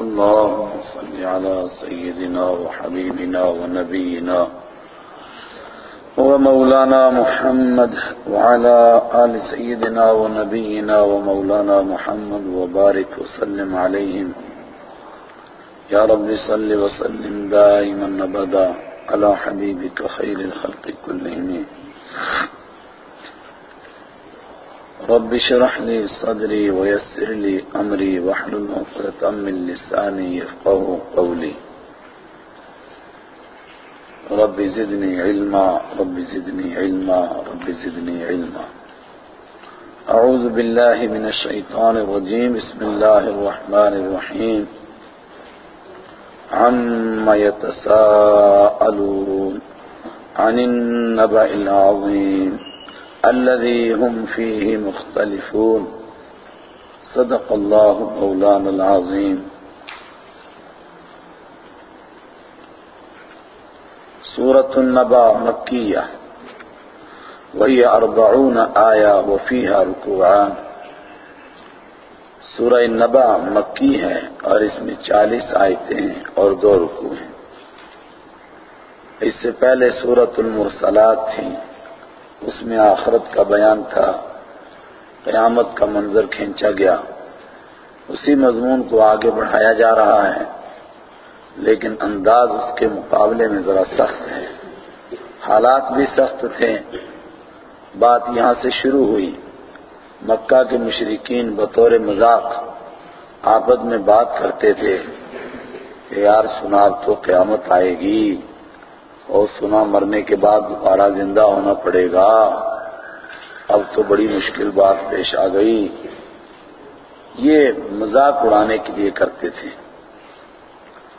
اللهم صل على سيدنا وحبيبنا ونبينا ومولانا محمد وعلى آل سيدنا ونبينا ومولانا محمد وبارك وسلم عليهم. يا رب صل وسلم دائما نبدا على حبيبك خير الخلق كلهم. رب شرح لي صدري ويسر لي أمري واحلل عقدة من لساني يفقه قولي. رب زدني علما رب زدني علما رب زدني علما. أعوذ بالله من الشيطان الرجيم. بسم الله الرحمن الرحيم. عما يتساءلون عن النبأ العظيم. الذي هم فيه مختلفون. صدق الله مولانا العظيم. سورة النبا مكية. وهي أربعون آية وفيها ركوعان. سورہ نبا مکی ہے اور اس میں چالیس آیتیں ہیں اور دو رکوع ہیں۔ اس سے پہلے سورت المرسلات تھی اس میں آخرت کا بیان تھا، قیامت کا منظر کھینچا گیا۔ اسی مضمون کو آگے بڑھایا جا رہا ہے، لیکن انداز اس کے مقابلے میں ذرا سخت ہے۔ حالات بھی سخت تھے۔ بات یہاں سے شروع ہوئی۔ مکہ کے مشرقین بطور مذاق آپد میں بات کرتے تھے۔ کہ یار سنا تو قیامت آئے گی۔ اور سنا مرنے کے بعد دوبارہ زندہ ہونا پڑے گا۔ اب تو بڑی مشکل بات پیش آ گئی۔ یہ مذاق اڑانے کے لیے کرتے تھے۔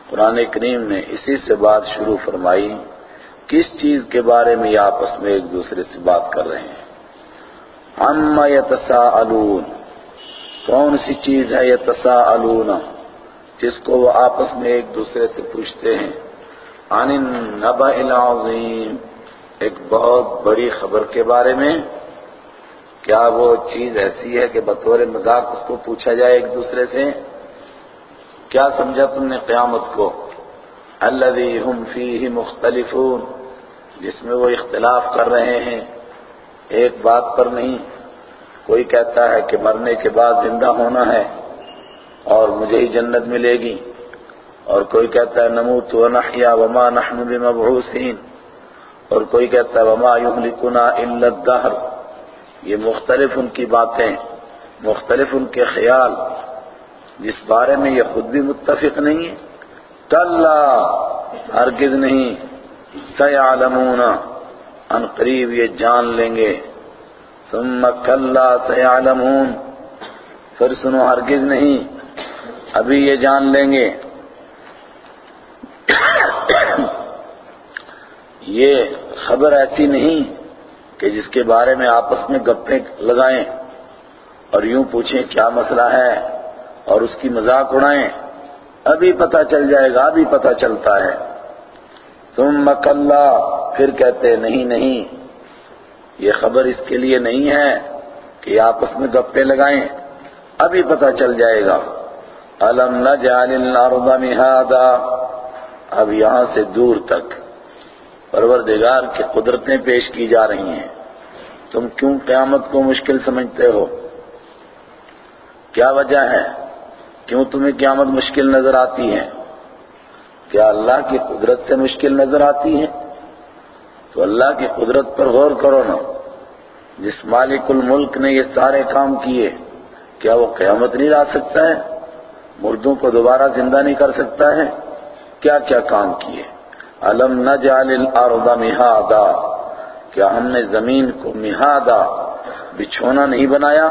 قرآن کریم نے اسی سے بات شروع فرمائی، کس چیز کے بارے میں یہ آپس میں ایک دوسرے سے بات کر رہے ہیں؟ عما یتساءلون۔ کون سی چیز ہے یتساءلون؟ جس کو وہ آپس میں ایک دوسرے سے پوچھتے ہیں۔ عن النبأ العظیم، ایک بہت بڑی خبر کے بارے میں۔ کیا وہ چیز ایسی ہے کہ بطور مذاق اس کو پوچھا جائے ایک دوسرے سے؟ کیا سمجھا تم نے قیامت کو؟ الذی ہم فیہ مختلفون، جس میں وہ اختلاف کر رہے ہیں۔ ایک بات پر نہیں، کوئی کہتا ہے کہ مرنے کے بعد زندہ ہونا ہے اور مجھے ہی جنت ملے گی۔ اور کوئی کہتا ہے نموت و نحیا وما نحن بمبعوثین، اور کوئی کہتا ہے وما یہلکنا الا الدہر، یہ مختلف ان کی باتیں، مختلف ان کے خیال، جس بارے میں یہ خود بھی متفق نہیں ہے۔ کلا، ہرگز نہیں، سیعلمون، ان قریب یہ جان لیں گے۔ ثم کلا، سیعلمون، پھر سنو ہرگز نہیں، ابھی یہ جان لیں گے۔ یہ خبر ایسی نہیں کہ جس کے بارے میں آپس میں گپیں لگائیں اور یوں پوچھیں کیا مسئلہ ہے اور اس کی مذاق اڑائیں۔ ابھی پتہ چل جائے گا، ابھی پتہ چلتا ہے۔ ثم کلا، پھر کہتے نہیں نہیں۔ یہ خبر اس کے لیے نہیں ہے کہ آپس میں گپے لگائیں۔ ابھی پتہ چل جائے گا۔ الم نجعل الارض مہادا اب یہاں سے دور تک پروردگار کی قدرتیں پیش کی جا رہی ہیں۔ تم کیوں قیامت کو مشکل سمجھتے ہو؟ کیا وجہ ہے؟ کیوں تمہیں قیامت مشکل نظر آتی ہے؟ کیا اللہ کی قدرت سے مشکل نظر آتی ہے؟ تو اللہ کی قدرت پر غور کرو نا۔ جس مالک الملک نے یہ سارے کام کیے، کیا وہ قیامت نہیں لا سکتا ہے؟ مردوں کو دوبارہ زندہ نہیں کر سکتا ہے؟ کیا کیا کام کیے؟ الم نجعل الارض مہادا کیا ہم نے زمین کو مہادا بچھونا نہیں بنایا؟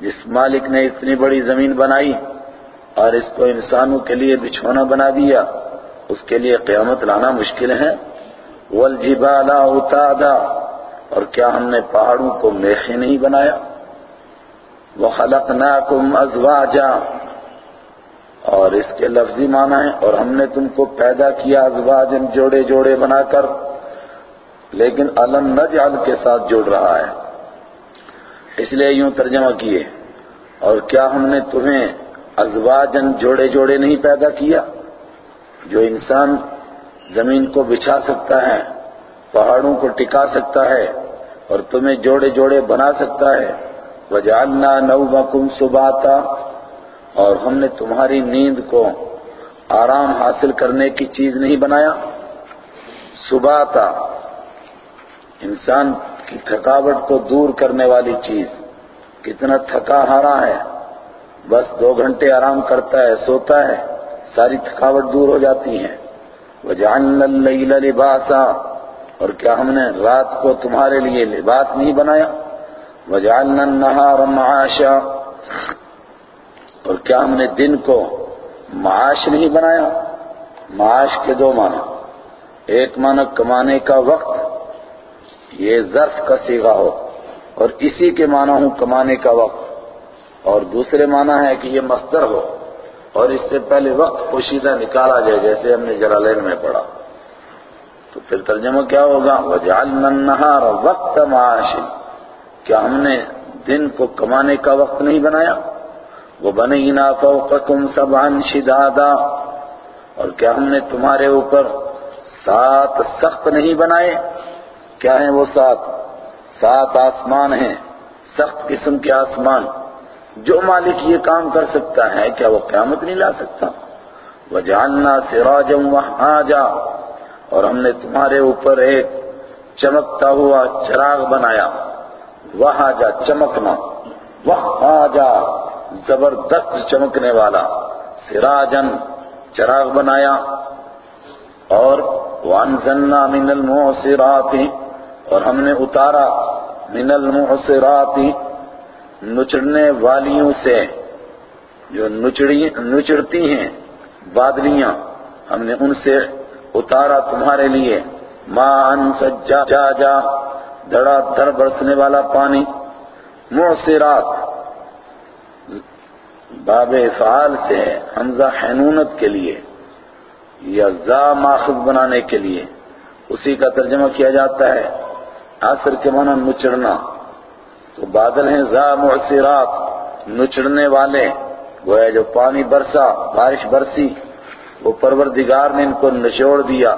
جس مالک نے اتنی بڑی زمین بنائی اور اس کو انسانوں کے لیے بچھونا بنا دیا، اس کے لیے قیامت لانا مشکل ہے؟ والجبال اوتادا؟ اور کیا ہم نے پہاڑوں کو میخے نہیں بنایا؟ وخلقناکم ازواجا؟ اور اس کے لفظی معنی ہے اور ہم نے تم کو پیدا کیا ازواجن جوڑے جوڑے بنا کر، لیکن علم نجعل کے ساتھ جوڑ رہا ہے۔ اس لیے یوں ترجمہ کیے، اور کیا ہم نے تمہیں ازواجن جوڑے جوڑے نہیں پیدا کیا؟ جو انسان زمین کو بچھا سکتا ہے، پہاڑوں کو ٹکا سکتا ہے، اور تمہیں جوڑے جوڑے بنا سکتا ہے۔ وجعلنا نومکم سباتا اور ہم نے تمہاری نیند کو آرام حاصل کرنے کی چیز نہیں بنایا۔ سباتا، انسان کی تھکاوٹ کو دور کرنے والی چیز۔ کتنا تھکا ہارا ہے۔ بس دو گھنٹے آرام کرتا ہے، سوتا ہے۔ ساری تھکاوٹ دور ہو جاتی ہے۔ وَجَعَلْنَا اللَّيْلَ لِبَاسًا۔ اور کیا ہم نے رات کو تمہارے لیے لباس نہیں بنایا؟ وَجَعَلْنَا النَّهَارَ مَعَاشًا۔ اور کیا ہم نے دن کو معاش نہیں بنایا؟ معاش کے دو معنی۔ ایک معنی کمانے کا وقت، یہ ظرف کا سیغہ ہو، اور اسی کے معنی ہوں کمانے کا وقت۔ اور دوسرے معنی ہے کہ یہ مصدر ہو، اور اس سے پہلے وقت پوشیدہ نکالا جائے، جیسے ہم نے جلالین میں پڑھا۔ تو پھر ترجمہ کیا ہوگا؟ وَجَعَلْنَا النَّهَارَ وَقْتَ مَعَاشٍ۔ کیا ہم نے دن کو کمانے کا وقت نہیں بنایا؟ وَبَنَيْنَا فَوْقَكُمْ سَبْعًا شِدَادًا اور کیا ہم نے تمہارے اوپر سات سخت نہیں بنائے؟ کیا ہیں وہ سات؟ سات آسمان ہیں، سخت قسم کے آسمان۔ جو مالک یہ کام کر سکتا ہے، کیا وہ قیامت نہیں لا سکتا؟ وَجَعَلْنَا سِرَاجًا وَحَاجًا اور ہم نے تمہارے اوپر ایک چمکتا ہوا چراغ بنایا۔ وحاجا، چمکنا۔ وحاجا زبردست چمکنے والا سراجن چراغ بنایا اور وَأَنزَلْنَا مِنَ الْمُعْصِرَاتِ اور ہم نے اتارا من المعصرات نچڑنے والیوں سے۔ جو نچڑی نچڑتی ہیں بادلیاں، ہم نے ان سے اتارا تمہارے لیے۔ مان سجا جا جا دڑا در برسنے والا پانی۔ معصرات باب افعال سے ہے حمزہ حینونت کے لیے یا زا ماخذ بنانے کے لیے، اسی کا ترجمہ کیا جاتا ہے۔ آصر کے معنی نچڑنا۔ تو بادل ہیں زا معصرات، نچڑنے والے وہ ہے جو پانی برسا، بارش برسی، وہ پروردگار نے ان کو نچوڑ دیا،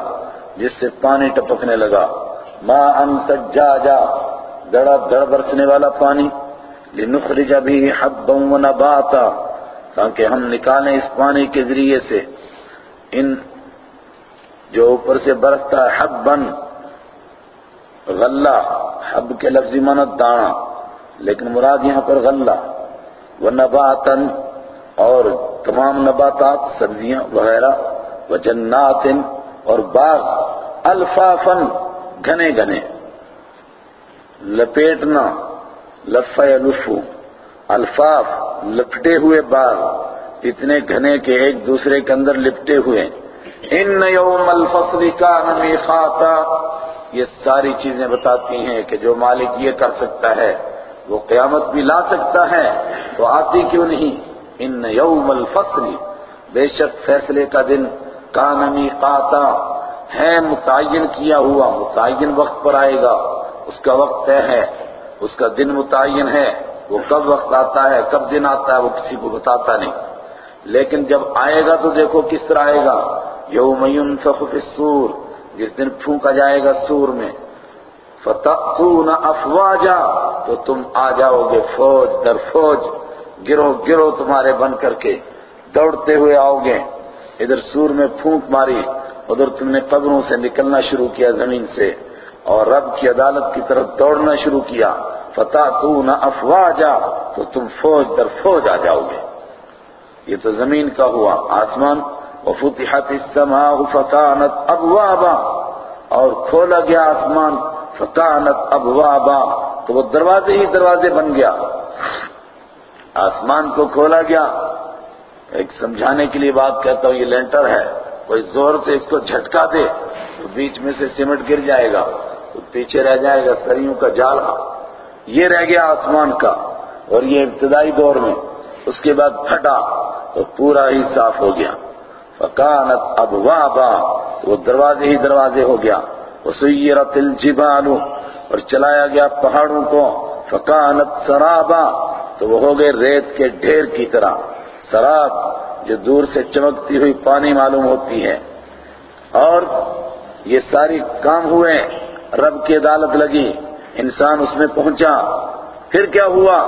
جس سے پانی ٹپکنے لگا۔ ما ان سجاجا دڑا دڑ برسنے والا پانی۔ لنخرج بھی حبا و تاکہ ہم نکالیں اس پانی کے ذریعے سے۔ ان جو اوپر سے برستا ہے حبن غلہ، حب کے لفظی منت دانا، لیکن مراد یہاں پر غلہ۔ وہ نباتن اور تمام نباتات، سبزیاں وغیرہ و اور باغ الفافن گھنے گھنے۔ لپیٹنا لفا یا لفو، الفاف لپٹے ہوئے باغ، اتنے گھنے کے ایک دوسرے کے اندر لپٹے ہوئے۔ ان یوم الفصل کا میقاتا، یہ ساری چیزیں بتاتی ہیں کہ جو مالک یہ کر سکتا ہے، وہ قیامت بھی لا سکتا ہے، تو آتی کیوں نہیں؟ ان یوم الفصل، بے شک فیصلے کا دن کانمی قاتا ہے متعین کیا ہوا، متعین وقت پر آئے گا، اس کا وقت طے ہے۔ اس کا دن متعین ہے، وہ کب وقت آتا ہے، کب دن آتا ہے، وہ کسی کو بتاتا نہیں۔ لیکن جب آئے گا تو دیکھو کس طرح آئے گا۔ یوم ينفخ فی السور جس دن پھونکا جائے گا سور میں۔ فتقون افواجا تو تم آ جاؤ گے فوج در فوج گرو گرو تمہارے بن کر کے۔ دوڑتے ہوئے آؤ گے۔ ادھر سور میں پھونک ماری، ادھر تم نے قبروں سے نکلنا شروع کیا زمین سے۔ اور رب کی عدالت کی طرف دوڑنا شروع کیا۔ فتح تو نہ افواجا تو تم فوج در فوج آ جاؤ گے یہ تو زمین کا ہوا، آسمان۔ وفتحت السماء فکانت ابوابا اور کھولا گیا آسمان۔ فکانت ابوابا تو وہ دروازے ہی دروازے بن گیا۔ آسمان کو کھولا گیا۔ ایک سمجھانے کے لیے بات کہتا ہوں، یہ لینٹر ہے۔ کوئی زور سے اس کو جھٹکا دے تو بیچ میں سے سیمنٹ گر جائے گا۔ پیچھے رہ جائے گا، سریوں کا جال یہ رہ گیا آسمان کا اور یہ ابتدائی دور میں۔ اس کے بعد پھٹا تو پورا ہی صاف ہو گیا۔ فکانت ابوابا، وہ دروازے ہی دروازے ہو گیا۔ وسیرت الجبال اور چلایا گیا پہاڑوں کو۔ فکانت سرابا، تو وہ ہو گئے ریت کے ڈھیر کی طرح۔ سراب جو دور سے چمکتی ہوئی پانی معلوم ہوتی ہے۔ اور یہ ساری کام ہوئے۔ رب کی عدالت لگی، انسان اس میں پہنچا۔ پھر کیا ہوا؟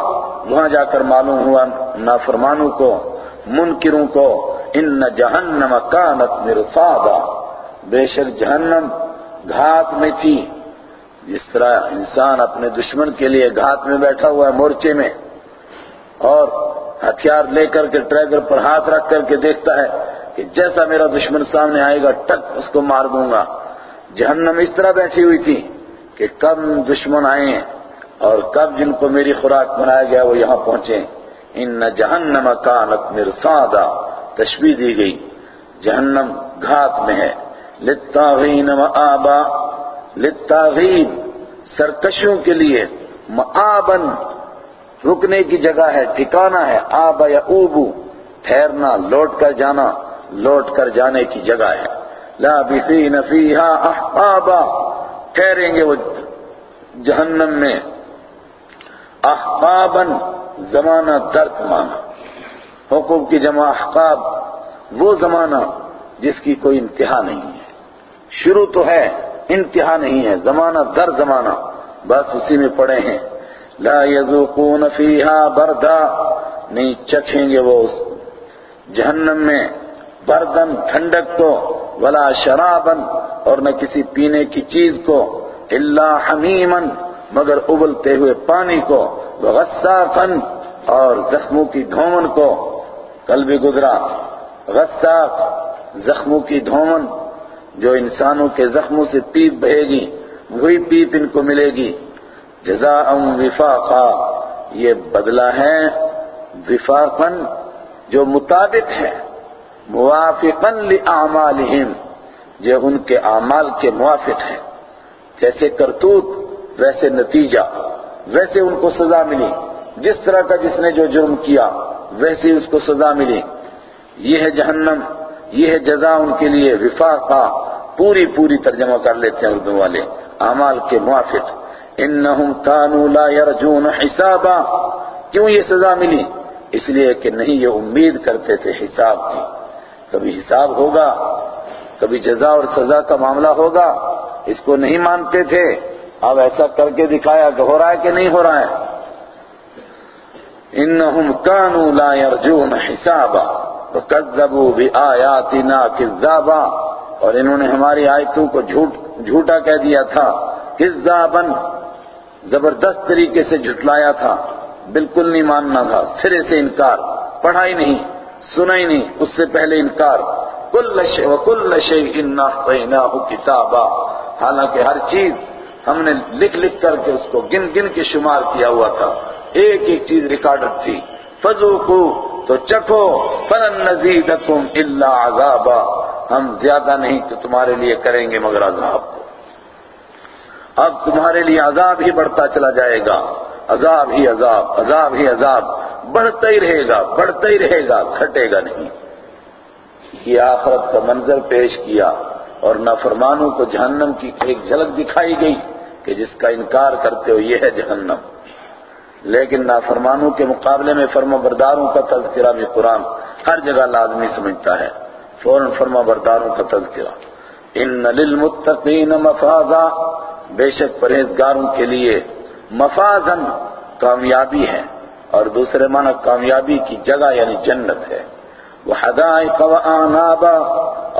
وہاں جا کر معلوم ہوا نافرمانوں کو، منکروں کو، ان جہنم کانت مرصادا۔ بے شک جہنم گھات میں تھی۔ جس طرح انسان اپنے دشمن کے لیے گھات میں بیٹھا ہوا ہے مورچے میں، اور ہتھیار لے کر کے ٹریگر پر ہاتھ رکھ کر کے دیکھتا ہے کہ جیسا میرا دشمن سامنے آئے گا، ٹک اس کو مار دوں گا۔ جہنم اس طرح بیٹھی ہوئی تھی کہ کب دشمن آئے اور کب جن کو میری خوراک بنایا گیا وہ یہاں پہنچے ان جہنم کانت مرصادا تشبیح دی گئی۔ جہنم گھات میں ہے۔ للطاغین مآبا، للطاغین سرکشوں کے لیے مآبن رکنے کی جگہ ہے، ٹھکانہ ہے۔ آبا یا اوبو ٹھہرنا، لوٹ کر جانا، لوٹ کر جانے کی جگہ ہے۔ لابثین فیہا احقابا۔ ٹھہریں گے وہ جہنم میں۔ احقابن زمانہ درد مانا حقوق کی جمع احقاب، وہ زمانہ جس کی کوئی انتہا نہیں ہے۔ شروع تو ہے، انتہا نہیں ہے، زمانہ در زمانہ۔ بس اسی میں پڑے ہیں۔ لا یذوقون فیہا بردا۔ نہیں چکھیں گے وہ اس جہنم میں۔ بردن ٹھنڈک کو ولا شرابن اور نہ کسی پینے کی چیز کو، الا حمیمن مگر ابلتے ہوئے پانی کو غساقن اور زخموں کی دھومن کو۔ کل بھی گزرا، غساق، زخموں کی دھومن، جو انسانوں کے زخموں سے پیپ بہے گی، وہی پیپ ان کو ملے گی۔ جزاء وفاقا، یہ بدلہ ہے، وفاقا جو مطابق ہے۔ موافقا لأعمالہم جو ان کے اعمال کے موافق ہے جیسے کرتوت، ویسے نتیجہ، ویسے ان کو سزا ملی۔ جس طرح کا جس نے جو جرم کیا، ویسے اس کو سزا ملی۔ یہ ہے جہنم، یہ ہے جزا ان کے لیے، وفاقا پوری پوری ترجمہ کر لیتے ہیں اردو والے۔ اعمال کے موافق۔ انہم کانوا لا یرجون حسابا۔ کیوں یہ سزا ملی؟ اس لیے کہ نہیں، یہ امید کرتے تھے حساب کی۔ کبھی حساب ہوگا، کبھی جزا اور سزا کا معاملہ ہوگا، اس کو نہیں مانتے تھے۔ اب ایسا کر کے دکھایا کہ ہو رہا ہے کہ نہیں ہو رہا ہے۔ انہم کانوا لا یرجون حسابا وکذبوا بآیاتنا کذابا۔ اور انہوں نے ہماری آیتوں کو جھوٹ، جھوٹا کہہ دیا تھا۔ کذابا، زبردست طریقے سے جھٹلایا تھا۔ بالکل نہیں ماننا تھا۔ سرے سے انکار۔ پڑھا ہی نہیں۔ سنا ہی نہیں، اس سے پہلے انکار۔ کل وکل شیء کتابا۔ حالانکہ ہر چیز ہم نے لکھ لکھ کر کے اس کو گن گن کے شمار کیا ہوا تھا۔ ایک ایک چیز ریکارڈڈ تھی۔ فذوقوا تو چکھو۔ فلن نزیدکم الا عذابا۔ ہم زیادہ نہیں تو تمہارے لیے کریں گے مگر عذاب۔ کو اب تمہارے لیے عذاب ہی بڑھتا چلا جائے گا۔ عذاب ہی عذاب عذاب ہی عذاب، بڑھتا ہی رہے گا، بڑھتا ہی رہے گا گھٹے گا نہیں۔ یہ آخرت کا منظر پیش کیا اور نافرمانوں کو جہنم کی ایک جھلک دکھائی گئی کہ جس کا انکار کرتے ہو یہ ہے جہنم۔ لیکن نافرمانوں کے مقابلے میں فرما برداروں کا تذکرہ بھی قرآن ہر جگہ لازمی سمجھتا ہے۔ فوراً فرما برداروں کا تذکرہ۔ ان للمتقین مفازا، بے شک پرہیزگاروں کے لیے مفازن کامیابی ہے اور دوسرے معنی کامیابی کی جگہ یعنی جنت ہے۔ وہ حدائق و آنابا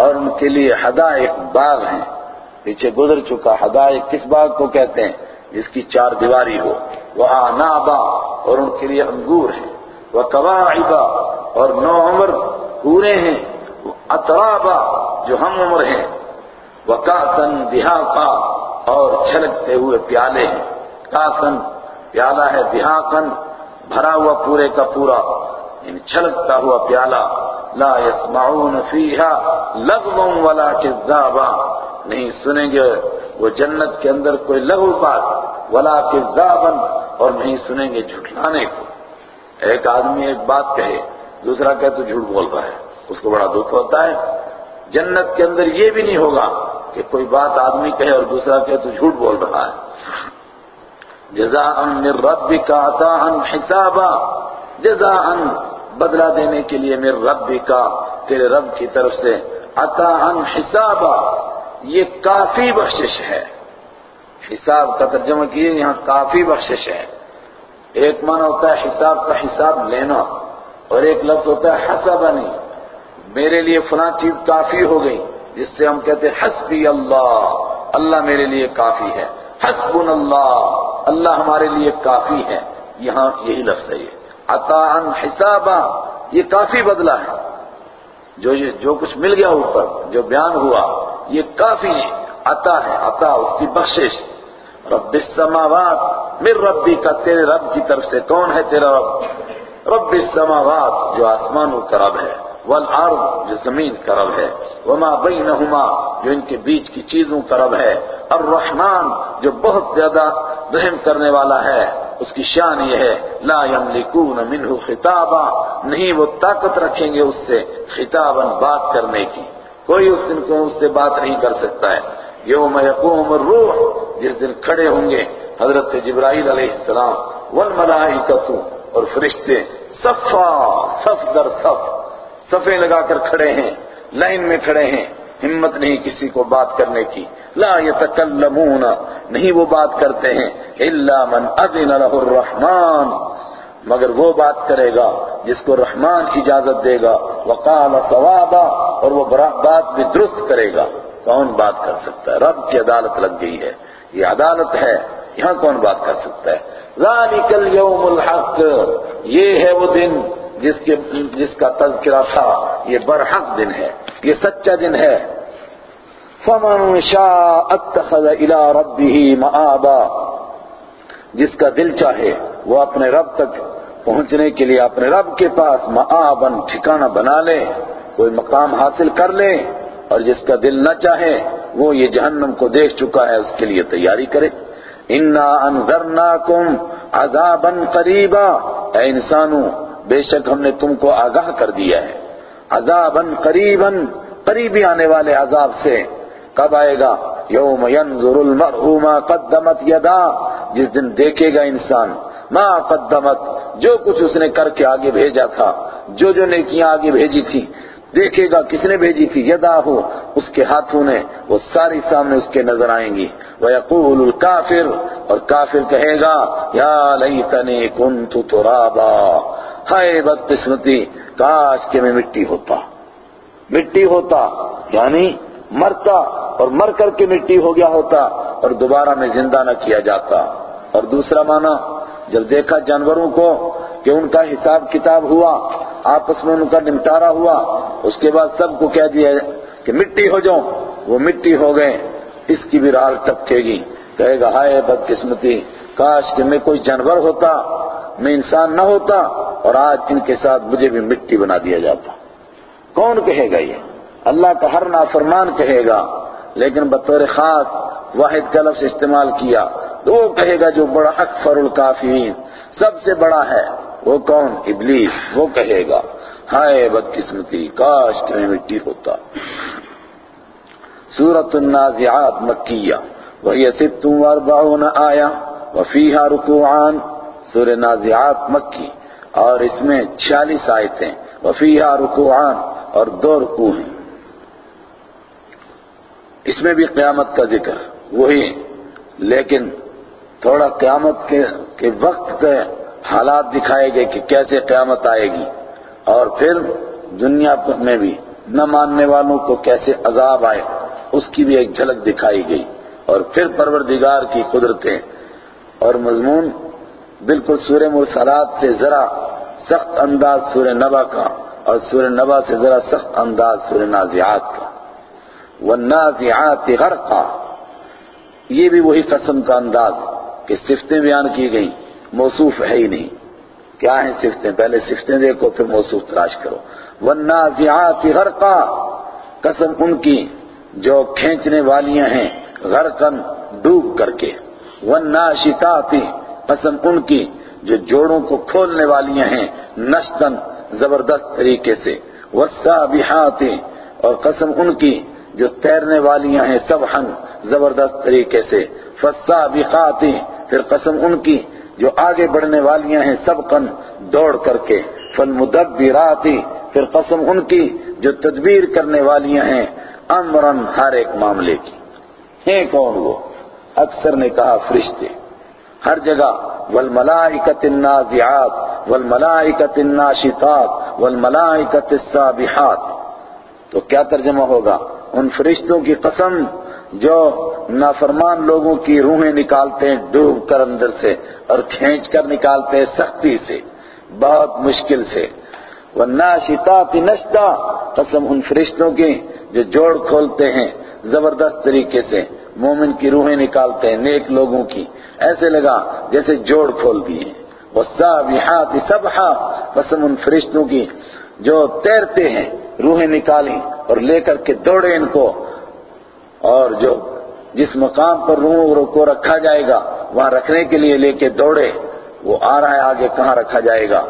اور ان کے لیے حدائق باغ ہیں۔ پیچھے گزر چکا حدائق کس باغ کو کہتے ہیں؟ جس کی چار دیواری ہو۔ وہ آنابا اور ان کے لیے انگور ہیں۔ وہ قواعبا اور نو عمر پورے ہیں۔ وہ اطرابا جو ہم عمر ہیں۔ وہ کاسن دہاقا اور چھلکتے ہوئے پیالے ہیں۔ کاسن پیالہ ہے دہاقن، بھرا ہوا پورے کا پورا یعنی چھلکتا ہوا پیالہ، لا يسمعون فيها لغوا ولا كذابا نہیں سنیں گے وہ جنت کے اندر کوئی لغو بات، ولا كذابا اور نہیں سنیں گے جھٹلانے کو۔ ایک آدمی ایک بات کہے، دوسرا کہے تو جھوٹ بول رہا ہے۔ اس کو بڑا دکھ ہوتا ہے۔ جنت کے اندر یہ بھی نہیں ہوگا کہ کوئی بات آدمی کہے اور دوسرا کہے تو جھوٹ بول رہا ہے۔ جزاء من ربك عطاء حسابا، جزاء بدلہ دینے کے لیے میرے رب کا تیرے رب کی طرف سے عطا ان حسابا۔ یہ کافی بخشش ہے۔ حساب کا ترجمہ کیے، یہاں کافی بخشش ہے۔ ایک معنی ہوتا ہے حساب کا حساب لینا، اور ایک لفظ ہوتا ہے حسبنی۔ میرے لیے فلاں چیز کافی ہو گئی، جس سے ہم کہتے ہیں حسبی اللہ اللہ میرے لیے کافی ہے۔ حسبن اللہ اللہ ہمارے لیے کافی ہے۔ یہاں یہی لفظ ہے یہ۔ عطا ان حسابا، یہ کافی بدلہ ہے۔ جو یہ جو کچھ مل گیا اوپر، جو بیان ہوا، یہ کافی عطا ہے، عطا، اس کی بخشش۔ رب السماوات مر ربی کا تیرے رب کی طرف سے کون ہے تیرا رب؟ رب السماوات، جو آسمانوں کا رب ہے۔ والارض جو زمین کا رب ہے، وما بینہما جو ان کے بیچ کی چیزوں کا رب ہے۔ الرحمن جو بہت زیادہ رحم کرنے والا ہے، اس کی شان یہ ہے، لا یملکون منہ خطابا، نہیں وہ طاقت رکھیں گے اس سے خطابا بات کرنے کی۔ کوئی اس دن کو اس سے بات نہیں کر سکتا ہے۔ یوم یقوم الروح، جس دن کھڑے ہوں گے حضرت جبرائیل علیہ السلام، والملائکتو اور فرشتے، صفا، صف در صف۔ صفے لگا کر کھڑے ہیں، لائن میں کھڑے ہیں۔ ہمت نہیں کسی کو بات کرنے کی۔ لا يتکلمون نہیں وہ بات کرتے ہیں۔ الا من اذن له الرحمن۔ مگر وہ بات کرے گا جس کو رحمان اجازت دے گا۔ وقال صوابا اور وہ بات بھی درست کرے گا۔ کون بات کر سکتا ہے؟ رب کی عدالت لگ گئی ہے۔ یہ عدالت ہے، یہاں کون بات کر سکتا ہے؟ ذالک اليوم الحق۔ یہ ہے وہ دن جس کے جس کا تذکرہ تھا، یہ برحق دن ہے، یہ سچا دن ہے۔ فمن شاء اتخذ الى ربه مآبا۔ جس کا دل چاہے، وہ اپنے رب تک پہنچنے کے لیے اپنے رب کے پاس مآبن ٹھکانہ بنا لے، کوئی مقام حاصل کر لے۔ اور جس کا دل نہ چاہے، وہ یہ جہنم کو دیکھ چکا ہے، اس کے لیے تیاری کرے۔ انا انذرناکم عذابا قریبا اے انسانوں بے شک ہم نے تم کو آگاہ کر دیا ہے۔ عذابا قریبا قریبی آنے والے عذاب سے۔ کب آئے گا؟ یوم ينظر المرء ما قدمت یدا۔ جس دن دیکھے گا انسان، ما قدمت، جو کچھ اس نے کر کے آگے بھیجا تھا، جو جو نیکیاں آگے بھیجی تھی، دیکھے گا کس نے بھیجی تھی؟ یدا ہو، اس کے ہاتھوں نے، وہ ساری سامنے اس کے نظر آئیں گی۔ وَيَقُولُ الْكَافِرُ، اور کافر کہے گا، یا لیتنی کنت ترابا۔ ہائے بدقسمتی، کاش کہ میں مٹی ہوتا۔ مٹی ہوتا یعنی مرتا اور مر کر کے مٹی ہو گیا ہوتا اور دوبارہ میں زندہ نہ کیا جاتا۔ اور دوسرا معنی، جب دیکھا جانوروں کو کہ ان کا حساب کتاب ہوا، آپس میں ان کا نمٹارا ہوا، اس کے بعد سب کو کہہ دیا کہ مٹی ہو جاؤ وہ مٹی ہو گئے، اس کی بھی رال ٹپکے گی۔ کہے گا، ہائے بدقسمتی، کاش کہ میں کوئی جانور ہوتا، میں انسان نہ ہوتا اور آج ان کے ساتھ مجھے بھی مٹی بنا دیا جاتا کون کہے گا یہ؟ اللہ کا ہر نافرمان کہے گا، لیکن بطور خاص واحد کا لفظ استعمال کیا، تو وہ کہے گا جو بڑا اکفر الکافرین، سب سے بڑا ہے، وہ کون؟ ابلیس، وہ کہے گا، ہائے بدقسمتی، کاش کہ میں مٹی ہوتا۔ سورت النازعات مکیہ، وہی ست واربعون آیا وفیہا رکوعان سورہ نازعات مکی۔ اور اس میں چھیالیس آیتیں۔ وفیہا رکوعان اور دو رکوع ہیں۔ اس میں بھی قیامت کا ذکر، وہی لیکن تھوڑا قیامت کے کے وقت کے حالات دکھائے گئے کہ کیسے قیامت آئے گی۔ اور پھر دنیا میں بھی نہ ماننے والوں کو کیسے عذاب آئے، اس کی بھی ایک جھلک دکھائی گئی۔ اور پھر پروردگار کی قدرتیں اور مضمون بالکل سورہ مرسلات سے ذرا سخت انداز سورہ نبا کا اور سورہ نبا سے ذرا سخت انداز سورہ نازعات کا۔ والنازعات غرقا۔ یہ بھی وہی قسم کا انداز کہ صفتیں بیان کی گئیں، موصوف ہے ہی نہیں۔ کیا ہیں صفتیں؟ پہلے صفتیں دیکھو، پھر موصوف تلاش کرو۔ والنازعات غرقا۔ قسم ان کی جو کھینچنے والیاں ہیں غرقن ڈوب کر کے۔ والناشطات قسم ان کی جو جوڑوں کو کھولنے والیاں ہیں نشتن زبردست طریقے سے۔ والسابحات۔ اور قسم ان کی جو تیرنے والیاں ہیں سبحن زبردست طریقے سے۔ فالسابقات۔ پھر قسم ان کی جو آگے بڑھنے والیاں ہیں سب کن دوڑ کر کے۔ فالمدبرات۔ پھر قسم ان کی جو تدبیر کرنے والیاں ہیں امرن ہر ایک معاملے کی۔ ہیں کون وہ؟ اکثر نے کہا فرشتے۔ ہر جگہ والملائکت النازعات والملائکت الناشطات والملائکت السابحات۔ تو کیا ترجمہ ہوگا؟ ان فرشتوں کی قسم جو نافرمان لوگوں کی روحیں نکالتے ہیں، ڈوب کر اندر سے اور کھینچ کر نکالتے ہیں سختی سے، بہت مشکل سے۔ والناشطات نشتا قسم ان فرشتوں کی جو جوڑ کھولتے ہیں۔ زبردست طریقے سے مومن کی روحیں نکالتے ہیں نیک لوگوں کی۔ ایسے لگا جیسے جوڑ کھول دیے۔ والسابحات سبحا۔ قسم ان فرشتوں کی جو تیرتے ہیں، روحیں نکالی اور لے کر کے دوڑے ان کو۔ اور جو جس مقام پر روحوں کو رکھا جائے گا، وہاں رکھنے کے لیے لے کے دوڑے۔ وہ آ رہا ہے، آگے کہاں رکھا جائے گا؟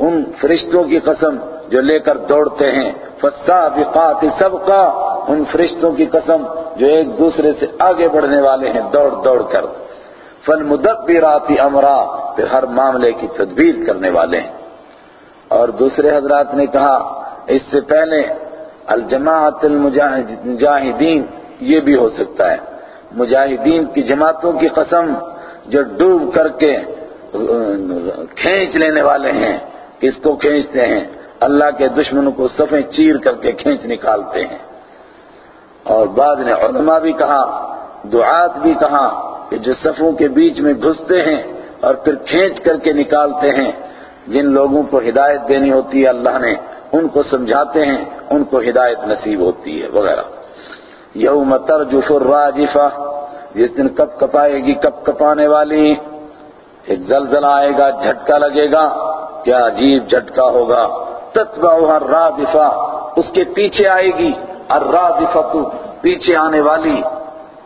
ان فرشتوں کی قسم جو لے کر دوڑتے ہیں۔ فالسابقات سبقا۔ ان فرشتوں کی قسم جو ایک دوسرے سے آگے بڑھنے والے ہیں، دوڑ دوڑ کر۔ فن فالمدبرات امرا پھر ہر معاملے کی تدبیر کرنے والے ہیں۔ اور دوسرے حضرات نے کہا، اس سے پہلے الجماعت المجاہدین، یہ بھی ہو سکتا ہے۔ مجاہدین کی جماعتوں کی قسم جو ڈوب کر کے، کھینچ لینے والے ہیں، کس کو کھینچتے ہیں؟ اللہ کے دشمنوں کو صفیں چیر کر کے کھینچ نکالتے ہیں۔ اور بعد نے علماء بھی کہا، دعات بھی کہا کہ جو صفوں کے بیچ میں گھستے ہیں اور پھر کھینچ کر کے نکالتے ہیں، جن لوگوں کو ہدایت دینی ہوتی ہے، اللہ نے ان کو سمجھاتے ہیں، ان کو ہدایت نصیب ہوتی ہے، وغیرہ۔ یوم ترجف الراجفہ، جس دن کپ کپائے گی کپ کپانے والی؟ ایک زلزلہ آئے گا، جھٹکا لگے گا، کیا عجیب جھٹکا ہوگا۔ تتبعها الرادفہ، اس کے پیچھے آئے گی۔ الرادفہ پیچھے آنے والی،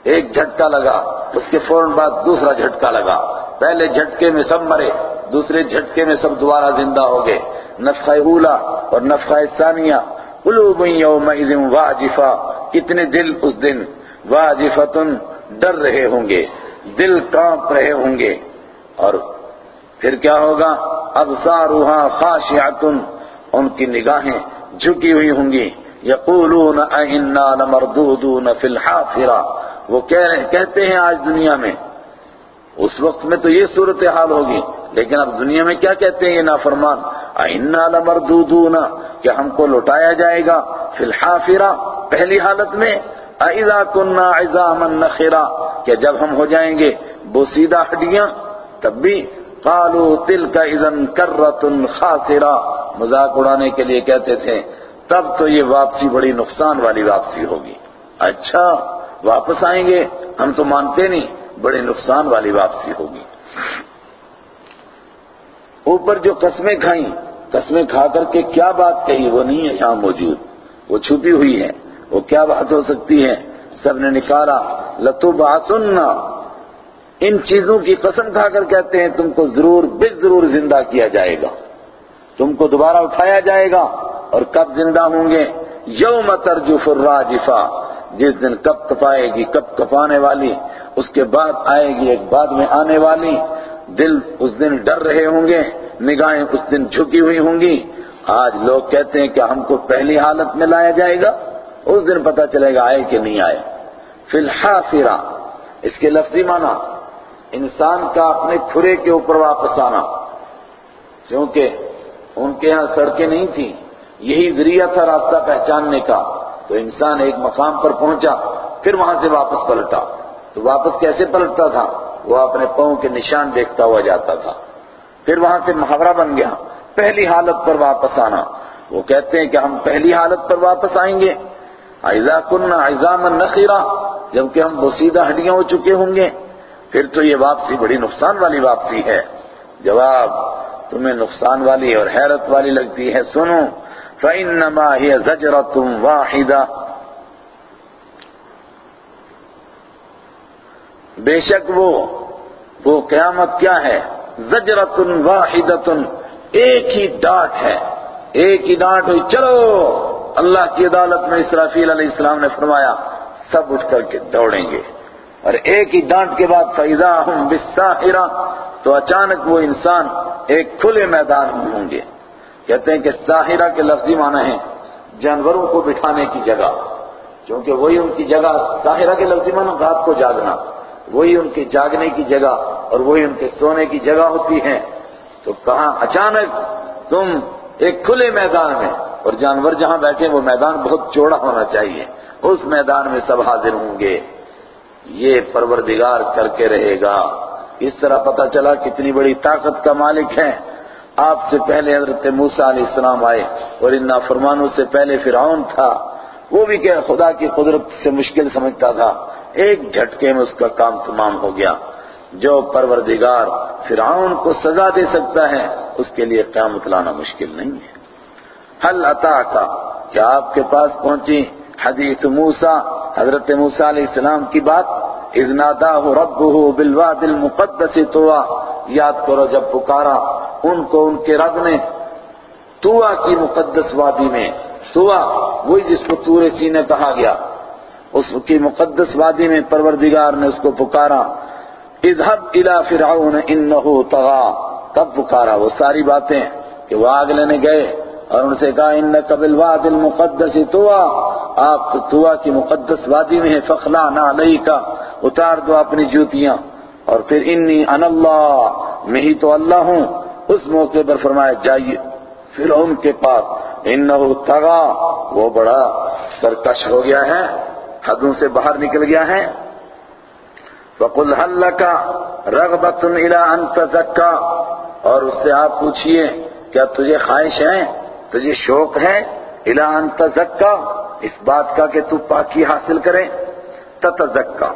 ایک جھٹکا لگا، اس کے فوراً بعد دوسرا جھٹکا لگا۔ پہلے جھٹکے میں سب مرے، دوسرے جھٹکے میں سب دوبارہ زندہ ہو گئے۔ نفخہ اولا اور نفخہ ثانیہ۔ قلوب یومئذ واجفہ۔ کتنے دل اس دن واجفتن ڈر رہے ہوں گے، دل کانپ رہے ہوں گے۔ اور پھر کیا ہوگا؟ ابصارها خاشعۃ ان کی نگاہیں جھکی ہوئی ہوں گی۔ یقولون ائنا لمردودون فی الحافرہ۔ وہ کہتے ہیں آج دنیا میں، اس وقت میں تو یہ صورتحال ہوگی، لیکن اب دنیا میں کیا کہتے ہیں یہ نافرمان؟ ائنا لمردودون، کہ ہم کو لوٹایا جائے گا فی الحافرہ۔ پہلی حالت میں اذا كنا عظاما نخرا، کہ جب ہم ہو جائیں گے، بوسیدہ ہڈیاں، تب بھی قالوا تلك اذا کرۃ خاسرہ۔ مذاق اڑانے کے لیے کہتے تھے تب تو یہ واپسی بڑی نقصان والی واپسی ہوگی۔ اچھا واپس آئیں گے۔ ہم تو مانتے نہیں بڑے نقصان والی واپسی ہوگی۔ اوپر جو قسمیں کھائیں، قسمیں کھا کر کے کیا بات کہی؟ وہ نہیں ہے یہاں موجود۔ وہ چھپی ہوئی ہے۔ وہ کیا بات ہو سکتی ہے؟ سب نے نکالا۔ لتو باسننا ان چیزوں کی قسم کھا کر کہتے ہیں، تم کو ضرور، بے ضرور زندہ کیا جائے گا۔ تم کو دوبارہ اٹھایا جائے گا۔ اور کب زندہ ہوں گے؟ یوم ترجف الراجفہ۔ جس دن کب کپائے گی، کب کپانے والی، اس کے بعد آئے گی ایک بعد میں آنے والی۔ دل اس دن ڈر رہے ہوں گے، نگاہیں اس دن جھکی ہوئی ہوں گی۔ آج لوگ کہتے ہیں کہ ہم کو پہلی حالت میں لایا جائے گا، اس دن پتا چلے گا آئے کہ نہیں آئے۔ فی الحافرہ۔ اس کے لفظی معنی، انسان کا اپنے کھرے کے اوپر واپس آنا۔ کیونکہ ان کے ہاں سڑکیں نہیں تھیں۔ یہی ذریعہ تھا راستہ پہچاننے کا۔ تو انسان ایک مقام پر پہنچا، پھر وہاں سے واپس پلٹا۔ تو واپس کیسے پلٹتا تھا؟ وہ اپنے پاؤں کے نشان دیکھتا ہوا جاتا تھا۔ پھر وہاں سے محاورہ بن گیا، پہلی حالت پر واپس آنا۔ وہ کہتے ہیں کہ ہم پہلی حالت پر واپس آئیں گے۔ اذا کننا عظاما نخیرا، جبکہ ہم بسیدہ ہڈیاں ہو چکے ہوں گے۔ پھر تو یہ واپسی بڑی نقصان والی واپسی ہے۔ جواب، تمہیں نقصان والی اور حیرت والی لگتی ہے، سنو۔ فَإِنَّمَا هِيَ زَجْرَةٌ وَاحِدَةٌ بے شک وہ وہ قیامت کیا ہے؟ زجرت واحدۃ ایک ہی ڈانٹ ہے، ایک ہی ڈانٹ ہوئی، چلو، اللہ کی عدالت میں اسرافیل علیہ السلام نے فرمایا، سب اٹھ کر کے دوڑیں گے۔ اور ایک ہی ڈانٹ کے بعد فیضا ہوں تو اچانک وہ انسان ایک کھلے میدان میں ہوں گے۔ کہتے ہیں کہ ظاہرہ کے لفظی معنی ہیں جانوروں کو بٹھانے کی جگہ۔ کیونکہ وہی ان کی جگہ ظاہرہ کے لفظی معنی رات کو جاگنا، وہی ان کے جاگنے کی جگہ اور وہی ان کے سونے کی جگہ ہوتی ہے تو کہاں اچانک تم ایک کھلے میدان میں اور جانور جہاں بیٹھے وہ میدان بہت چوڑا ہونا چاہیے، اس میدان میں سب حاضر ہوں گے۔ یہ پروردگار کر کے رہے گا۔ اس طرح پتا چلا کتنی بڑی طاقت کا مالک ہے آپ سے پہلے حضرت موسیٰ علیہ السلام آئے اور ان نافرمانوں سے پہلے فرعون تھا۔ وہ بھی کہ خدا کی قدرت سے مشکل سمجھتا تھا۔ ایک جھٹکے میں اس کا کام تمام ہو گیا۔ جو پروردگار فرعون کو سزا دے سکتا ہے، اس کے لیے قیامت لانا مشکل نہیں ہے۔ حل عطا کا کیا آپ کے پاس پہنچی حدیث موسیٰ، حضرت موسیٰ علیہ السلام کی بات؟ اذناداہ ربہ بالواد المقدس توا یاد کرو جب پکارا ان کو ان کے رب نے توا کی مقدس وادی میں، توا، وہی جس کو تور سینے کہا گیا۔ اس کی مقدس وادی میں پروردگار نے اس کو پکارا۔ اذهب الى فرعون انه طغى تب پکارا وہ ساری باتیں کہ وہ آگ لینے گئے اور ان سے کہا انك بالواد المقدس توا۔ آپ تو توا کی مقدس وادی میں ہیں فخلا نعلیک اتار دو اپنی جوتیاں۔ اور پھر انی ان اللہ، میں ہی تو اللہ ہوں۔ اس موقع پر فرمایا، جائیے۔ فرعون کے پاس۔ انہو تغا، وہ بڑا سرکش ہو گیا ہے، حدوں سے باہر نکل گیا ہے۔ وَقُلْ، هَلْ لَكَ رَغْبَةٌ إِلَىٰ أَن تَزَكَّى اور اس سے آپ پوچھئے، کیا تجھے خواہش ہے؟ تجھے شوق ہے إِلَىٰ أَن تَزَكَّى اس بات کا کہ تو پاکی حاصل کرے۔ تَتَزَكَّى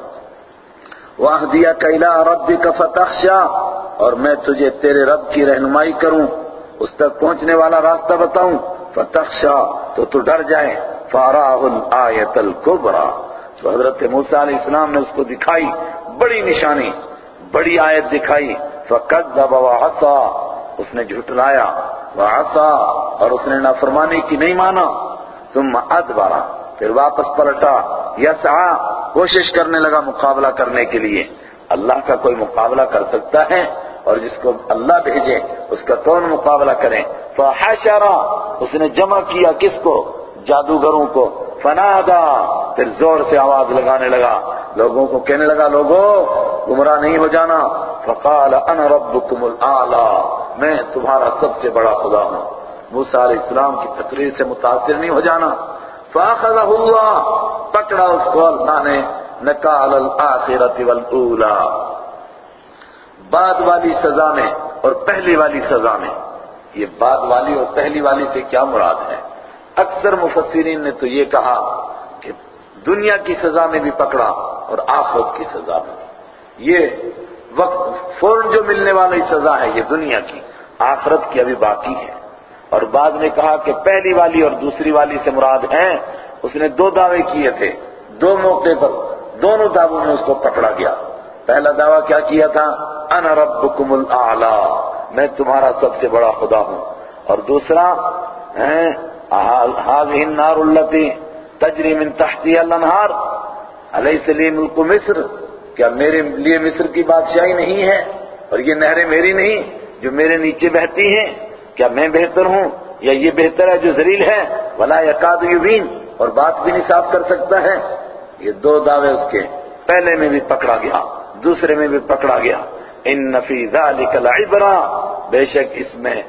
وَأَهْدِيَكَ إِلَىٰ رَبِّكَ فَتَخْشَى اور میں تجھے تیرے رب کی رہنمائی کروں۔ اس تک پہنچنے والا راستہ بتاؤں۔ فتخشا تو تو ڈر جائے۔ فاراہ الآیت الکبرى تو حضرت موسیٰ علیہ السلام نے اس کو دکھائی۔ بڑی نشانی، بڑی آیت دکھائی۔ فَقَدَّبَ وَعَصَى۔ اس نے جھٹلایا۔ وَعَصَى اور اس نے نافرمانی کی نہیں مانا۔ ثم ادبر پھر واپس پلٹا، یسعا، کوشش کرنے لگا مقابلہ کرنے کے لیے۔ اللہ کا کوئی مقابلہ کر سکتا ہے اور جس کو اللہ بھیجے، اس کا کون مقابلہ کریں فحشر، اس نے جمع کیا کس کو؟ جادوگروں کو۔ فنادا پھر زور سے آواز لگانے لگا۔ لوگوں کو کہنے لگا لوگوں گمراہ نہیں ہو جانا۔ فقال انا ربکم الاعلی میں تمہارا سب سے بڑا خدا ہوں۔ موسیٰ علیہ السلام کی تقریر سے متاثر نہیں ہو جانا۔ فاخذہ اللہ پکڑا اس کو اللہ نے، نکال الاخرت والاولا بعد والی سزا میں اور پہلی والی سزا میں۔ یہ بعد والی اور پہلی والی سے کیا مراد ہے؟ اکثر مفسرین نے تو یہ کہا کہ دنیا کی سزا میں بھی پکڑا اور آخرت کی سزا میں یہ وقت، فوراً جو ملنے والی سزا ہے، یہ دنیا کی، آخرت کی ابھی باقی ہے۔ اور بعد میں کہا کہ پہلی والی اور دوسری والی سے مراد ہیں۔ اس نے دو دعوے کیے تھے۔ دو موقع پر دونوں دعووں میں اس کو پکڑا گیا۔ پہلا دعویٰ کیا کیا تھا؟ انا ربکم الاعلی میں تمہارا سب سے بڑا خدا ہوں۔ اور دوسرا هذه النار التي تجری من تحتی الانہار۔ علیہ سلیم ملک مصر۔ کیا میرے لیے مصر کی بادشاہی نہیں ہے؟ اور یہ نہریں میری نہیں، جو میرے نیچے بہتی ہیں۔ کیا میں بہتر ہوں یا یہ بہتر ہے جو ذلیل ہے؟ ولا یقاد یبین اور بات بھی نہیں صاف کر سکتا ہے۔ یہ دو دعوے اس کے۔ پہلے میں بھی پکڑا گیا، دوسرے میں بھی پکڑا گیا۔ ان نفی ذالک العبرہ بے شک اس میں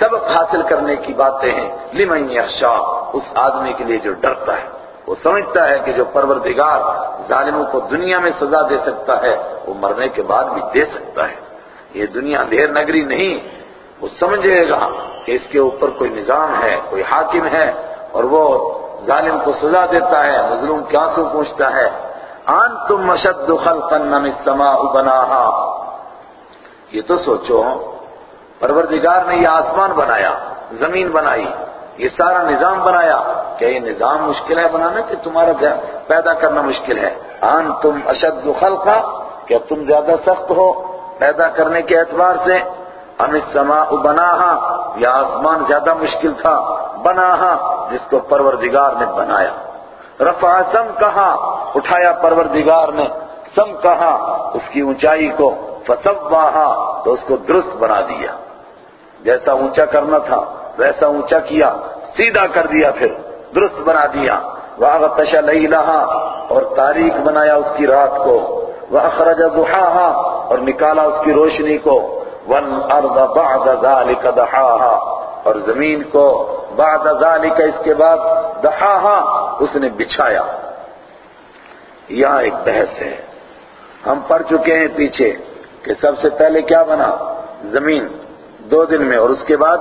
سبق حاصل کرنے کی باتیں ہیں۔ لمن یخشا اس آدمی کے لیے جو ڈرتا ہے۔ وہ سمجھتا ہے کہ جو پروردگار ظالموں کو دنیا میں سزا دے سکتا ہے، وہ مرنے کے بعد بھی دے سکتا ہے۔ یہ دنیا دیر نگری نہیں وہ سمجھے گا کہ اس کے اوپر کوئی نظام ہے، کوئی حاکم ہے اور وہ ظالم کو سزا دیتا ہے، مظلوم کیا سو پوچھتا ہے۔ آن تم مشد خلقا من السماء بناہا یہ تو سوچو، پروردگار نے یہ آسمان بنایا، زمین بنائی، یہ سارا نظام بنایا۔ کیا یہ نظام مشکل ہے بنانا کہ تمہارا پیدا کرنا مشکل ہے؟ آن تم اشد خلقا، کیا تم زیادہ سخت ہو پیدا کرنے کے اعتبار سے؟ ہم السماء بناہا یہ آسمان زیادہ مشکل تھا بناہا جس کو پروردگار نے بنایا۔ رفع سم کہا اٹھایا پروردگار نے سم کہا اس کی اونچائی کو فسواہا تو اس کو درست بنا دیا۔ جیسا اونچا کرنا تھا، ویسا اونچا کیا، سیدھا کر دیا پھر، درست بنا دیا۔ وَأَغْتَشَ لَيْلَهَا، اور تاریخ بنایا اس کی رات کو۔ وَأَخْرَجَ ضُحَاهَا، اور نکالا اس کی روشنی کو۔ وَالْأَرْضَ بَعْدَ ذَلِكَ دَحَاهَا۔ اور زمین کو بعد ذالک اس کے بعد دحاہا اس نے بچھایا۔ یہاں ایک بحث ہے۔ ہم پڑھ چکے ہیں پیچھے کہ سب سے پہلے کیا بنا؟ زمین۔ دو دن میں اور اس کے بعد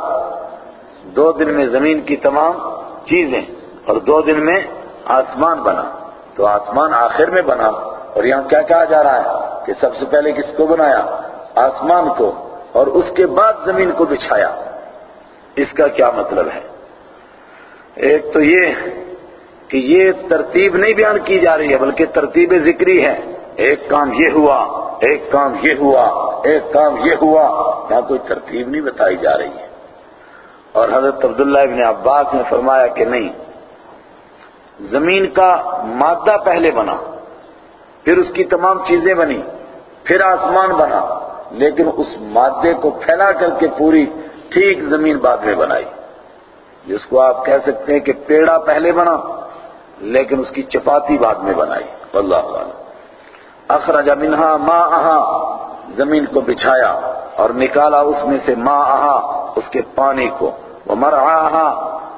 دو دن میں زمین کی تمام چیزیں۔ اور دو دن میں آسمان بنا۔ تو آسمان آخر میں بنا۔ اور یہاں کیا کہا جا رہا ہے؟ کہ سب سے پہلے کس کو بنایا؟ آسمان کو۔ اور اس کے بعد زمین کو بچھایا۔ اس کا کیا مطلب ہے؟ ایک تو یہ کہ یہ ترتیب نہیں بیان کی جا رہی ہے، بلکہ ترتیب ذکری ہے۔ ایک کام یہ ہوا، ایک کام یہ ہوا، ایک کام یہ ہوا یہاں کوئی ترتیب نہیں بتائی جا رہی ہے۔ اور حضرت عبداللہ ابن عباس نے فرمایا کہ نہیں، زمین کا مادہ پہلے بنا، پھر اس کی تمام چیزیں بنی، پھر آسمان بنا۔ لیکن اس مادے کو پھیلا کر کے پوری ٹھیک زمین بعد میں بنائی۔ جس کو آپ کہہ سکتے ہیں کہ پیڑا پہلے بنا، لیکن اس کی چپاتی بعد میں بنائی۔ واللہ عالم اخرج منہا ما آہا زمین کو بچھایا اور نکالا اس میں سے ما آہا اس کے پانی کو۔ وہ مر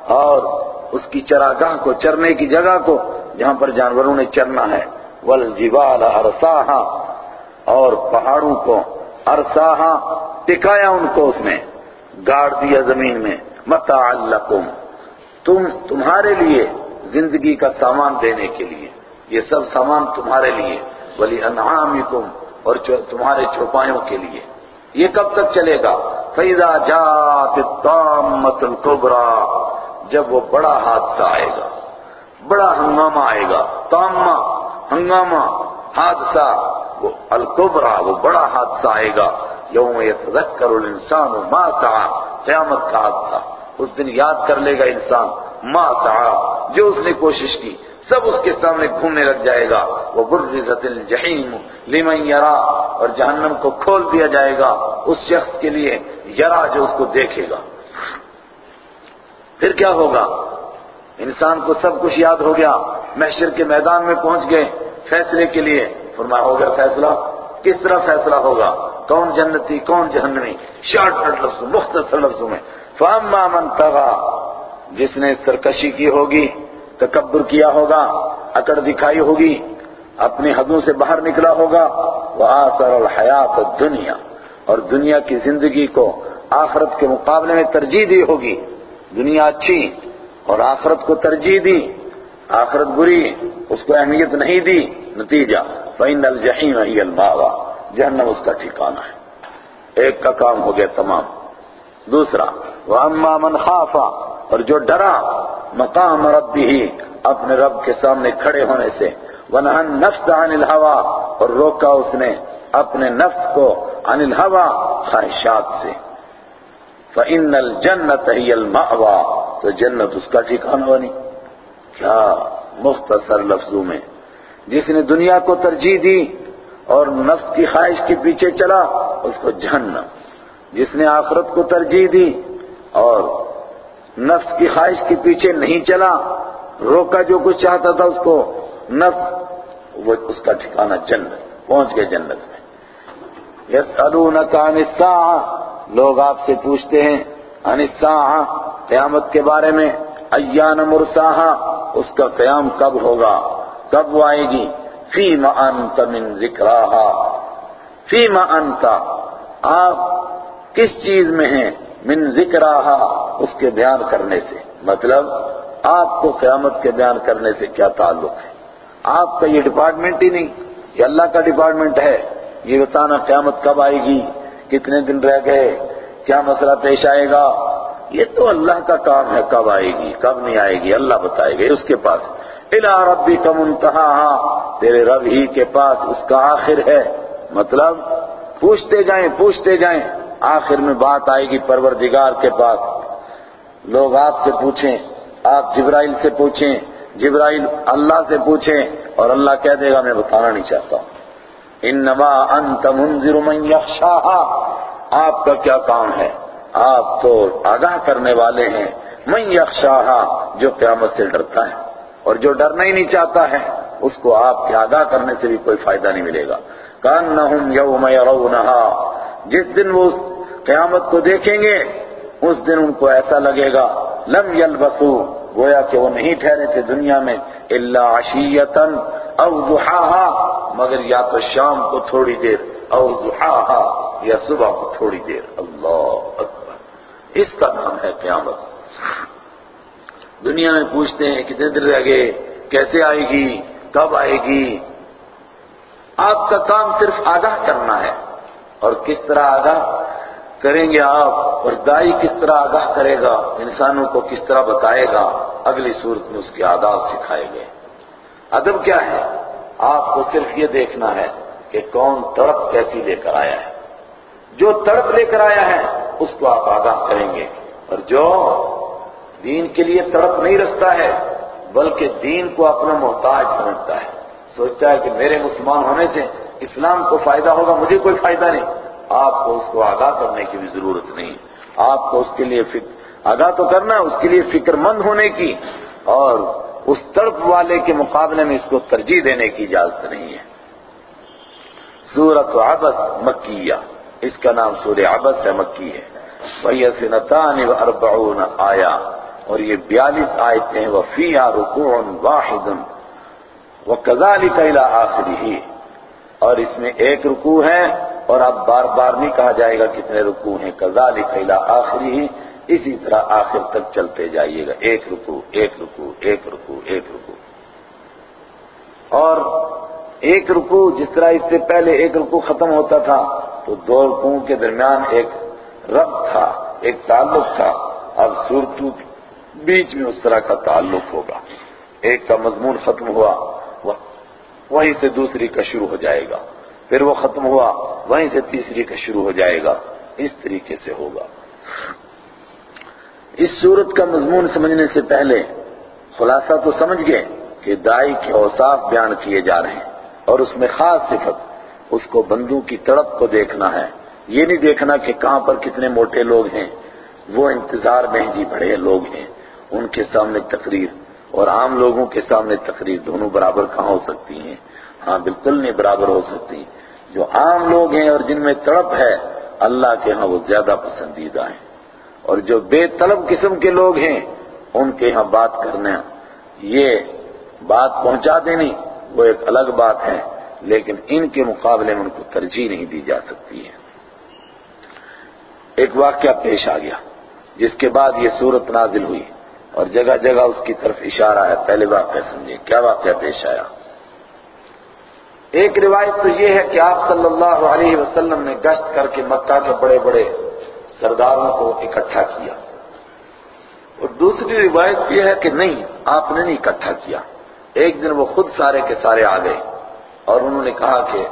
اور اس کی چراگاہ کو، چرنے کی جگہ کو، جہاں پر جانوروں نے چرنا ہے۔ والجبال ارساہا، اور پہاڑوں کو۔ ارساہا، ٹکایا ان کو اس نے، گاڑ دیا زمین میں متاع لکم تم تمہارے لیے زندگی کا سامان دینے کے لیے، یہ سب سامان تمہارے لیے، ولی انعامکم اور تمہارے چوپایوں کے لیے۔ یہ کب تک چلے گا؟ فیضا جات الطامت القبرى جب وہ بڑا حادثہ آئے گا۔ بڑا ہنگامہ آئے گا۔ تامہ، ہنگامہ، حادثہ۔ وہ وہ بڑا حادثہ آئے گا۔ یوم یتذکر الانسان ما سعا قیامت کا حادثہ۔ اس دن یاد کر لے گا انسان، ما سعا جو اس نے کوشش کی، سب اس کے سامنے گھومنے لگ جائے گا۔ وہ برزت الجحیم لمن یرا، اور جہنم کو کھول دیا جائے گا۔ اس شخص کے لیے یرا جو اس کو دیکھے گا۔ پھر کیا ہوگا؟ انسان کو سب کچھ یاد ہو گیا، محشر کے میدان میں پہنچ گئے، فیصلے کے لیے۔ فرمایا، ہو گیا فیصلہ؟ کس طرح فیصلہ ہوگا؟ کون جنتی، کون جہنمی؟ شارٹ کٹ لفظوں، مختصر لفظوں میں۔ فاما من طغا جس نے سرکشی کی ہوگی، تکبر کیا ہوگا، اکڑ دکھائی ہوگی، اپنی حدوں سے باہر نکلا ہوگا وہ آثر الحیات دنیا اور دنیا کی زندگی کو آخرت کے مقابلے میں ترجیح دی ہوگی۔ دنیا اچھی اور آخرت کو ترجیح دی، آخرت بری، اس کو اہمیت نہیں دی، نتیجہ۔ فَإِنَّ الْجَحِيمَ هِيَ الْمَعْوَى جہنم اس کا ٹھکانہ ہے۔ ایک کا کام ہو گیا تمام۔ دوسرا، وَأَمَّا مَنْ خَافَ اور جو ڈرا، مقام ربی اپنے رب کے سامنے کھڑے ہونے سے۔ وَنَهَا النَّفْسَ عَنِ الْهَوَى، اور روکا اس نے اپنے نفس کو عن الْهَوَى خواہشات سے۔ فَإِنَّ الْجَنَّةَ هِيَ الْمَأْوَى۔ تو جنت اس کا ٹھکانہ بنی۔ کیا مختصر لفظوں میں جس نے دنیا کو ترجیح دی اور نفس کی خواہش کے پیچھے چلا، اس کو جہنم۔ جس نے آخرت کو ترجیح دی اور نفس کی خواہش کے پیچھے نہیں چلا، روکا جو کچھ چاہتا تھا اس کو، نفس، وہ اس کا ٹھکانہ جنت، پہنچ گئے جنت میں۔ يَسْأَلُونَكَ عَنِ السَّاعَةِ، لوگ آپ سے پوچھتے ہیں، عن السَّاعَةِ، قیامت کے بارے میں، ایان مرساہا، اس کا قیام کب ہوگا؟ کب وہ آئے گی فیم انت من ذکراہا۔ فیم انت، آپ کس چیز میں ہیں من ذکراہا؟ اس کے بیان کرنے سے۔ مطلب آپ کو قیامت کے بیان کرنے سے کیا تعلق ہے؟ آپ کا یہ ڈپارٹمنٹ ہی نہیں، یہ اللہ کا ڈپارٹمنٹ ہے۔ یہ بتانا قیامت کب آئے گی، کتنے دن رہ گئے، کیا مسئلہ پیش آئے گا؟ یہ تو اللہ کا کام ہے، کب آئے گی، کب نہیں آئے گی، اللہ بتائے گا۔ اس کے پاس الى ربک منتہا تیرے رب ہی کے پاس اس کا آخر ہے۔ مطلب پوچھتے جائیں پوچھتے جائیں، آخر میں بات آئے گی پروردگار کے پاس۔ لوگ آپ سے پوچھیں، آپ جبرائیل سے پوچھیں، جبرائیل اللہ سے پوچھیں اور اللہ کہہ دے گا، میں بتانا نہیں چاہتا۔ ہوں انما انت منذر من یخشاہا آپ کا کیا کام ہے؟ آپ تو آگاہ کرنے والے ہیں۔ میں یخشاہا جو قیامت سے ڈرتا ہے۔ اور جو ڈرنا ہی نہیں چاہتا ہے، اس کو آپ کے آگاہ کرنے سے بھی کوئی فائدہ نہیں ملے گا۔ کانہم یوم یرونہا، جس دن وہ قیامت کو دیکھیں گے، اس دن ان کو ایسا لگے گا، لم یلبسو، گویا کہ وہ نہیں ٹھہرے تھے دنیا میں، الا عشیتن او ضحاہا، مگر یا تو شام کو تھوڑی دیر، او ضحاہا، یا صبح کو تھوڑی دیر۔ اللہ اکبر۔ اس کا نام ہے قیامت۔ دنیا میں پوچھتے ہیں کتنے دن رہ گئے کیسے آئے گی، کب آئے گی؟ آپ کا کام صرف آگاہ کرنا ہے۔ اور کس طرح آگاہ کریں گے آپ؟ اور دائی کس طرح آگاہ کرے گا؟ انسانوں کو کس طرح بتائے گا؟ اگلی صورت میں اس کے آداب سکھائے گئے۔ ادب کیا ہے؟ آپ کو صرف یہ دیکھنا ہے کہ کون تڑپ کیسی لے کر آیا ہے۔ جو تڑپ لے کر آیا ہے، اس کو آپ آگاہ کریں گے۔ اور جو دین کے لیے تڑپ نہیں رکھتا ہے، بلکہ دین کو اپنا محتاج سمجھتا ہے۔ سوچتا ہے کہ میرے مسلمان ہونے سے اسلام کو فائدہ ہوگا، مجھے کوئی فائدہ نہیں۔ آپ کو اس کو آگاہ کرنے کی بھی ضرورت نہیں۔ آپ کو اس کے لیے آگاہ تو کرنا ہے، اس کے لیے فکر مند ہونے کی۔ اور اس تڑپ والے کے مقابلے میں اس کو ترجیح دینے کی اجازت نہیں ہے۔ سورت عبس مکیہ، اس کا نام سور عبس ہے، مکی ہے۔ وَيَسِنَتَانِ وَأَرْبَعُونَ آیا اور یہ بیالیس آیتیں ہیں، وَفِيهَا رُكُوعٌ وَاحِدٌ وَكَذَلِكَ إِلَىٰ آخِرِهِ۔ اور اس میں ایک رکوع ہے اور اب بار بار نہیں کہا جائے گا کتنے رکوع ہیں۔ كَذَلِكَ إِلَىٰ آخِرِهِ۔ اسی طرح آخر تک چلتے جائیے گا۔ ایک رکوع ایک رکوع ایک رکوع ایک رکوع۔ اور ایک رکوع، جس طرح اس سے پہلے ایک رکوع ختم ہوتا تھا، تو دو رکوع کے درمیان ایک رب تھا، ایک تعلق تھا۔ اب صورتوں بیچ میں اس طرح کا تعلق ہوگا۔ ایک کا مضمون ختم ہوا وہیں سے دوسری کا شروع ہو جائے گا۔ پھر وہ ختم ہوا، وہیں سے تیسری کا شروع ہو جائے گا۔ اس طریقے سے ہوگا۔ اس صورت کا مضمون سمجھنے سے پہلے خلاصہ تو سمجھ گئے کہ دائی کے اوصاف بیان کیے جا رہے ہیں اور اس میں خاص صفت، اس کو بندوں کی تڑپ کو دیکھنا ہے۔ یہ نہیں دیکھنا کہ کہاں پر کتنے موٹے لوگ ہیں، وہ انتظار میں جی بڑے لوگ ہیں۔ ان کے سامنے تقریر اور عام لوگوں کے سامنے تقریر دونوں برابر کہاں ہو سکتی ہیں؟ ہاں بالکل نہیں برابر ہو سکتی۔ جو عام لوگ ہیں اور جن میں تڑپ ہے، اللہ کے ہاں وہ زیادہ پسندیدہ ہیں۔ اور جو بے طلب قسم کے لوگ ہیں، ان کے ہاں بات کرنا یہ بات پہنچا دینی وہ ایک الگ بات ہے، لیکن ان کے مقابلے میں ان کو ترجیح نہیں دی جا سکتی ہے۔ ایک واقعہ پیش آ گیا، جس کے بعد یہ صورت نازل ہوئی۔ اور جگہ جگہ اس کی طرف اشارہ ہے، پہلے واقعہ سمجھیں کیا واقعہ پیش آیا؟ ایک روایت تو یہ ہے کہ آپ صلی اللہ علیہ وسلم نے گشت کر کے مکہ کے بڑے بڑے سرداروں کو اکٹھا کیا۔ اور دوسری روایت یہ ہے کہ نہیں، آپ نے نہیں اکٹھا کیا۔ ایک دن وہ خود سارے کے سارے آ گئے اور انہوں نے کہا کہ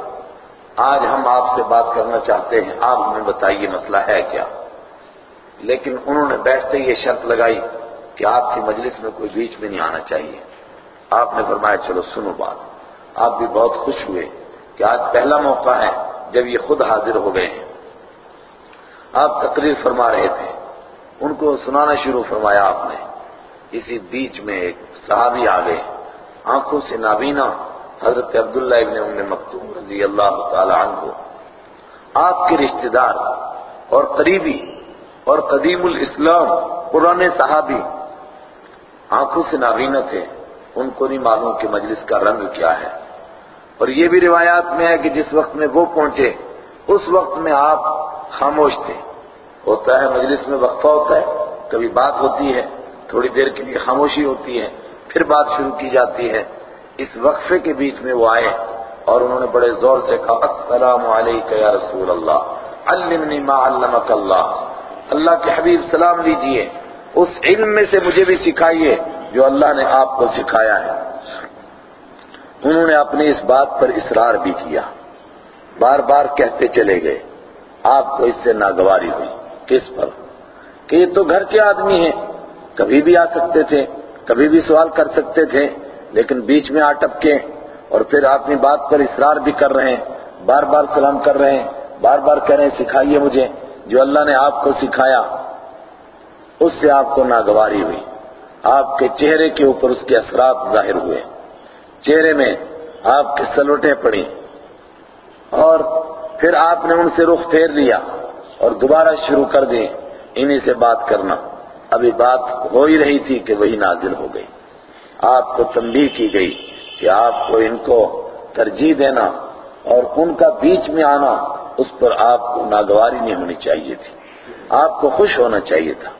آج ہم آپ سے بات کرنا چاہتے ہیں، آپ ہمیں بتائیے مسئلہ ہے کیا؟ لیکن انہوں نے بیٹھتے یہ شرط لگائی کہ آپ کی مجلس میں کوئی بیچ میں نہیں آنا چاہیے۔ آپ نے فرمایا، چلو سنو بات۔ آپ بھی بہت خوش ہوئے کہ آج پہلا موقع ہے جب یہ خود حاضر ہو گئے ہیں۔ آپ تقریر فرما رہے تھے۔ ان کو سنانا شروع فرمایا آپ نے۔ اسی بیچ میں ایک صحابی آ گئے۔ آنکھوں سے نابینا حضرت عبداللہ ابن ام مکتوم رضی اللہ تعالی عنہ۔ آپ کے رشتہ دار اور قریبی اور قدیم الاسلام، پرانے صحابی آنکھوں سے نابینا تھے ان کو نہیں معلوم کہ مجلس کا رنگ کیا ہے۔ اور یہ بھی روایات میں ہے کہ جس وقت میں وہ پہنچے، اس وقت میں آپ خاموش تھے۔ ہوتا ہے مجلس میں وقفہ ہوتا ہے، کبھی بات ہوتی ہے، تھوڑی دیر کے لیے خاموشی ہوتی ہے، پھر بات شروع کی جاتی ہے۔ اس وقفے کے بیچ میں وہ آئے اور انہوں نے بڑے زور سے کہا، السلام علیکم یا رسول اللہ، علمنی ما علمک اللہ۔ اللہ کے حبیب سلام لیجیے۔ اس علم میں سے مجھے بھی سکھائیے جو اللہ نے آپ کو سکھایا ہے۔ انہوں نے اپنی اس بات پر اصرار بھی کیا۔ بار بار کہتے چلے گئے، آپ کو اس سے ناگواری ہوئی۔ کس پر؟ کہ یہ تو گھر کے آدمی ہیں۔ کبھی بھی آ سکتے تھے، کبھی بھی سوال کر سکتے تھے، لیکن بیچ میں آٹپ کے اور پھر اپنی بات پر اصرار بھی کر رہے ہیں۔ بار بار سلام کر رہے ہیں، بار بار کہہ رہے ہیں، سکھائیے مجھے جو اللہ نے آپ کو سکھایا۔ اس سے آپ کو ناگواری ہوئی۔ آپ کے چہرے کے اوپر اس کے اثرات ظاہر ہوئے۔ چہرے میں آپ کی سلوٹیں پڑی اور پھر آپ نے ان سے رخ پھیر لیا اور دوبارہ شروع کر دی انہی سے بات کرنا۔ ابھی بات ہو ہی رہی تھی کہ وہی نازل ہو گئی۔ آپ کو تنبیہ کی گئی کہ آپ کو ان کو ترجیح دینا اور ان کا بیچ میں آنا، اس پر آپ کو ناگواری نہیں ہونی چاہیے تھی۔ آپ کو خوش ہونا چاہیے تھا۔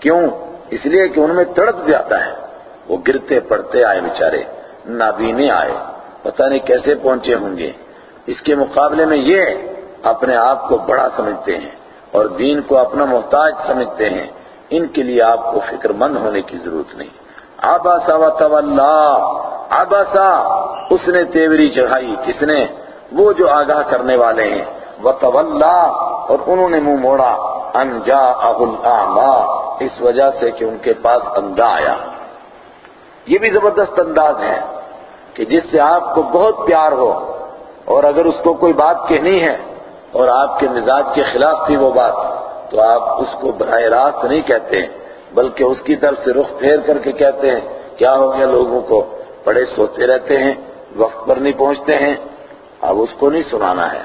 کیوں؟ اس لیے کہ ان میں تڑپ زیادہ ہے۔ وہ گرتے پڑتے آئے بیچارے، نابینے آئے۔ پتہ نہیں کیسے پہنچے ہوں گے۔ اس کے مقابلے میں یہ اپنے آپ کو بڑا سمجھتے ہیں اور دین کو اپنا محتاج سمجھتے ہیں۔ ان کے لیے آپ کو فکر مند ہونے کی ضرورت نہیں۔ آباسا و تولا آباسا اس نے تیوری چڑھائی۔ کس نے؟ وہ جو آگاہ کرنے والے ہیں۔ وہ اور انہوں نے منہ موڑا انجا ابل اس وجہ سے کہ ان کے پاس اندھا آیا۔ یہ بھی زبردست انداز ہے کہ جس سے آپ کو بہت پیار ہو، اور اگر اس کو کوئی بات کہنی ہے، اور آپ کے مزاج کے خلاف تھی وہ بات، تو آپ اس کو براہ راست نہیں کہتے، بلکہ اس کی طرف سے رخ پھیر کر کے کہتے ہیں، کیا ہو گیا لوگوں کو؟ بڑے سوتے رہتے ہیں، وقت پر نہیں پہنچتے ہیں، اب اس کو نہیں سنانا ہے۔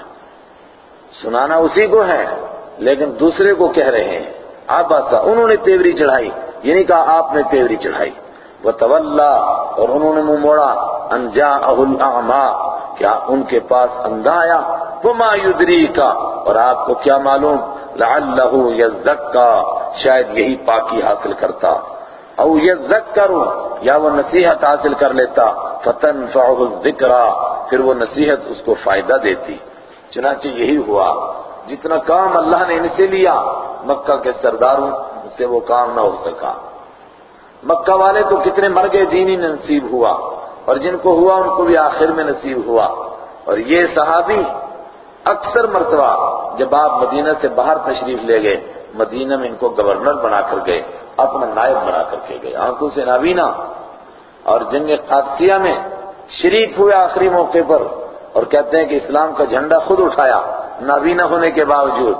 سنانا اسی کو ہے، لیکن دوسرے کو کہہ رہے ہیں۔ آپ آسا انہوں نے تیوری چڑھائی یہ نہیں کہا آپ نے تیوری چڑھائی۔ وہ اور انہوں نے منہ موڑا۔ انجا اہل کیا ان کے پاس اندھا آیا؟ وما یدری کا اور آپ کو کیا معلوم؟ لعلہ یزکا شاید یہی پاکی حاصل کرتا۔ او یذکرو یا وہ نصیحت حاصل کر لیتا۔ فتنفعه الذکرہ پھر وہ نصیحت اس کو فائدہ دیتی۔ چنانچہ یہی ہوا، جتنا کام اللہ نے ان سے لیا، مکہ کے سرداروں سے وہ کام نہ ہو سکا۔ مکہ والے تو کتنے مر گئے، دین ہی نصیب ہوا۔ اور جن کو ہوا، ان کو بھی آخر میں نصیب ہوا۔ اور یہ صحابی اکثر مرتبہ جب آپ مدینہ سے باہر تشریف لے گئے، مدینہ میں ان کو گورنر بنا کر گئے، اپنا نائب بنا کر کے گئے، آنکھوں سے نابینا۔ اور جنگ قادسیہ میں شریک ہوئے آخری موقع پر۔ اور کہتے ہیں کہ اسلام کا جھنڈا خود اٹھایا، نابینا ہونے کے باوجود۔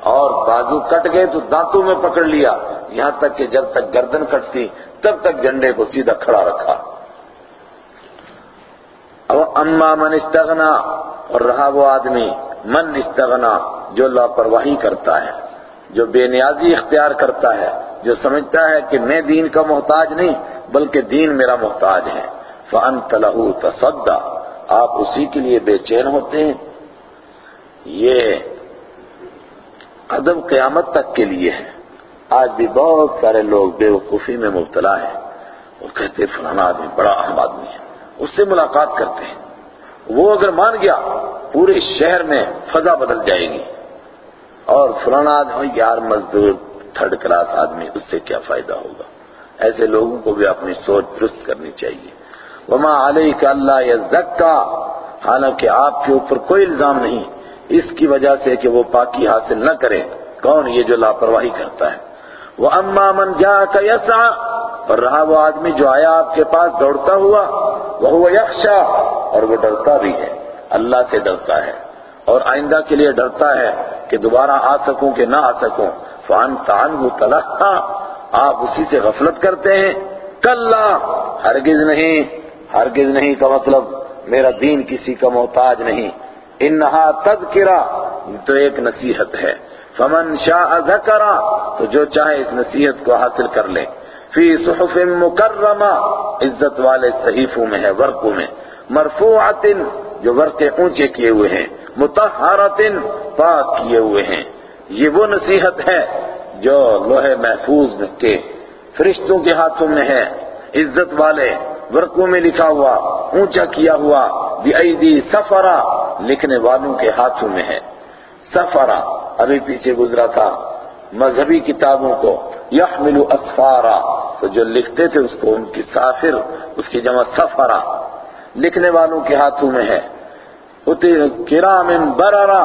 اور بازو کٹ گئے تو دانتوں میں پکڑ لیا۔ یہاں تک کہ جب تک گردن کٹتی، تب تک جھنڈے کو سیدھا کھڑا رکھا۔ اب اما من استغنا، اور رہا وہ آدمی، من استغنا، جو لاپرواہی کرتا ہے، جو بے نیازی اختیار کرتا ہے، جو سمجھتا ہے کہ میں دین کا محتاج نہیں، بلکہ دین میرا محتاج ہے۔ فَأَنْتَ لَهُ تَصَدَّى آپ اسی کے لیے بے چین ہوتے ہیں۔ یہ قدم قیامت تک کے لیے ہے۔ آج بھی بہت سارے لوگ بے وقوفی میں مبتلا ہیں۔ وہ کہتے فلانا آدمی بڑا اہم آدمی ہے۔ اس سے ملاقات کرتے ہیں۔ وہ اگر مان گیا پورے شہر میں فضا بدل جائے گی اور فلانا آدمی یار مزدور، تھرڈ کلاس آدمی، اس سے کیا فائدہ ہوگا؟ ایسے لوگوں کو بھی اپنی سوچ درست کرنی چاہیے۔ وما علیہ اللہ یزکا حالانکہ آپ کے اوپر کوئی الزام نہیں، اس کی وجہ سے کہ وہ پاکی حاصل نہ کرے۔ کون یہ جو لاپرواہی کرتا ہے؟ وہ اما من جا کا یسا اور رہا وہ آدمی جو آیا آپ کے پاس دوڑتا ہوا وہ یکشا اور وہ ڈرتا بھی ہے۔ اللہ سے ڈرتا ہے، اور آئندہ کے لیے ڈرتا ہے کہ دوبارہ آ سکوں کہ نہ آ سکوں۔ فان تان وہ آپ اسی سے غفلت کرتے ہیں۔ کل ہرگز نہیں۔ ہرگز نہیں کا مطلب میرا دین کسی کا محتاج نہیں۔ انہا تذکرہ تو ایک نصیحت ہے۔ فمن شاء ذکرہ تو جو چاہے اس نصیحت کو حاصل کر لے۔ فی صحف مکرمہ، عزت والے صحیفوں میں ہے، ورقوں میں۔ مرفوعت جو ورقے اونچے کیے ہوئے ہیں۔ متحرت پاک کیے ہوئے ہیں۔ یہ وہ نصیحت ہے جو لوہے محفوظ کے فرشتوں کے ہاتھوں میں ہے۔ عزت والے ورقوں میں لکھا ہوا، اونچا کیا ہوا بی سفرا لکھنے والوں کے ہاتھوں میں ہے۔ سفرا ابھی پیچھے گزرا تھا۔ مذہبی کتابوں کو یحمل اسفارا تو جو لکھتے تھے، اس کو ان کی سافر، اس کی جمع سفرا لکھنے والوں کے ہاتھوں میں ہے۔ کرام برارا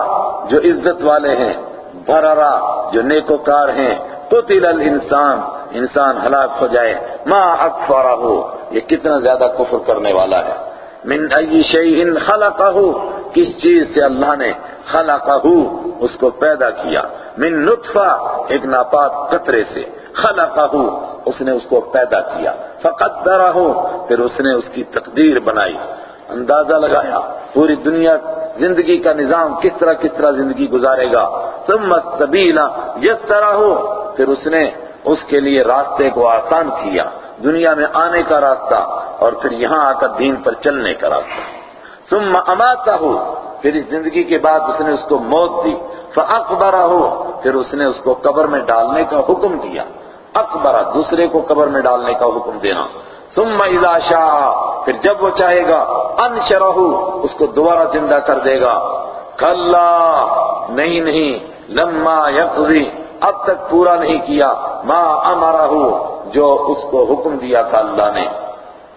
جو عزت والے ہیں برارا جو نیکوکار ہیں قتل الانسان، انسان ہلاک ہو جائے۔ ما اکفرہ ہو یہ کتنا زیادہ کفر کرنے والا ہے۔ من ای شیء خلقہ کس چیز سے اللہ نے خلقہ اس کو پیدا کیا۔ من نطفہ، ایک ناپاک قطرے سے۔ خلقہ اس نے اس کو پیدا کیا۔ فقدرہ پھر اس نے اس کی تقدیر بنائی۔ اندازہ لگایا، پوری دنیا زندگی کا نظام کس طرح کس طرح زندگی گزارے گا۔ ثم السبیل یسرہ پھر اس نے اس کے لیے راستے کو آسان کیا، دنیا میں آنے کا راستہ اور پھر یہاں آ کر دین پر چلنے کا راستہ۔ ثم اماتہ پھر اس زندگی کے بعد اس نے اس کو موت دی۔ فاقبرہ پھر اس نے اس کو قبر میں ڈالنے کا حکم دیا۔ اکبرہ دوسرے کو قبر میں ڈالنے کا حکم دینا۔ ثم اذا شاء، پھر جب وہ چاہے گا انشرہ اس کو دوبارہ زندہ کر دے گا۔ کلا، نہیں نہیں، لما یقضی۔ اب تک پورا نہیں کیا، ما امرہ جو اس کو حکم دیا تھا اللہ نے۔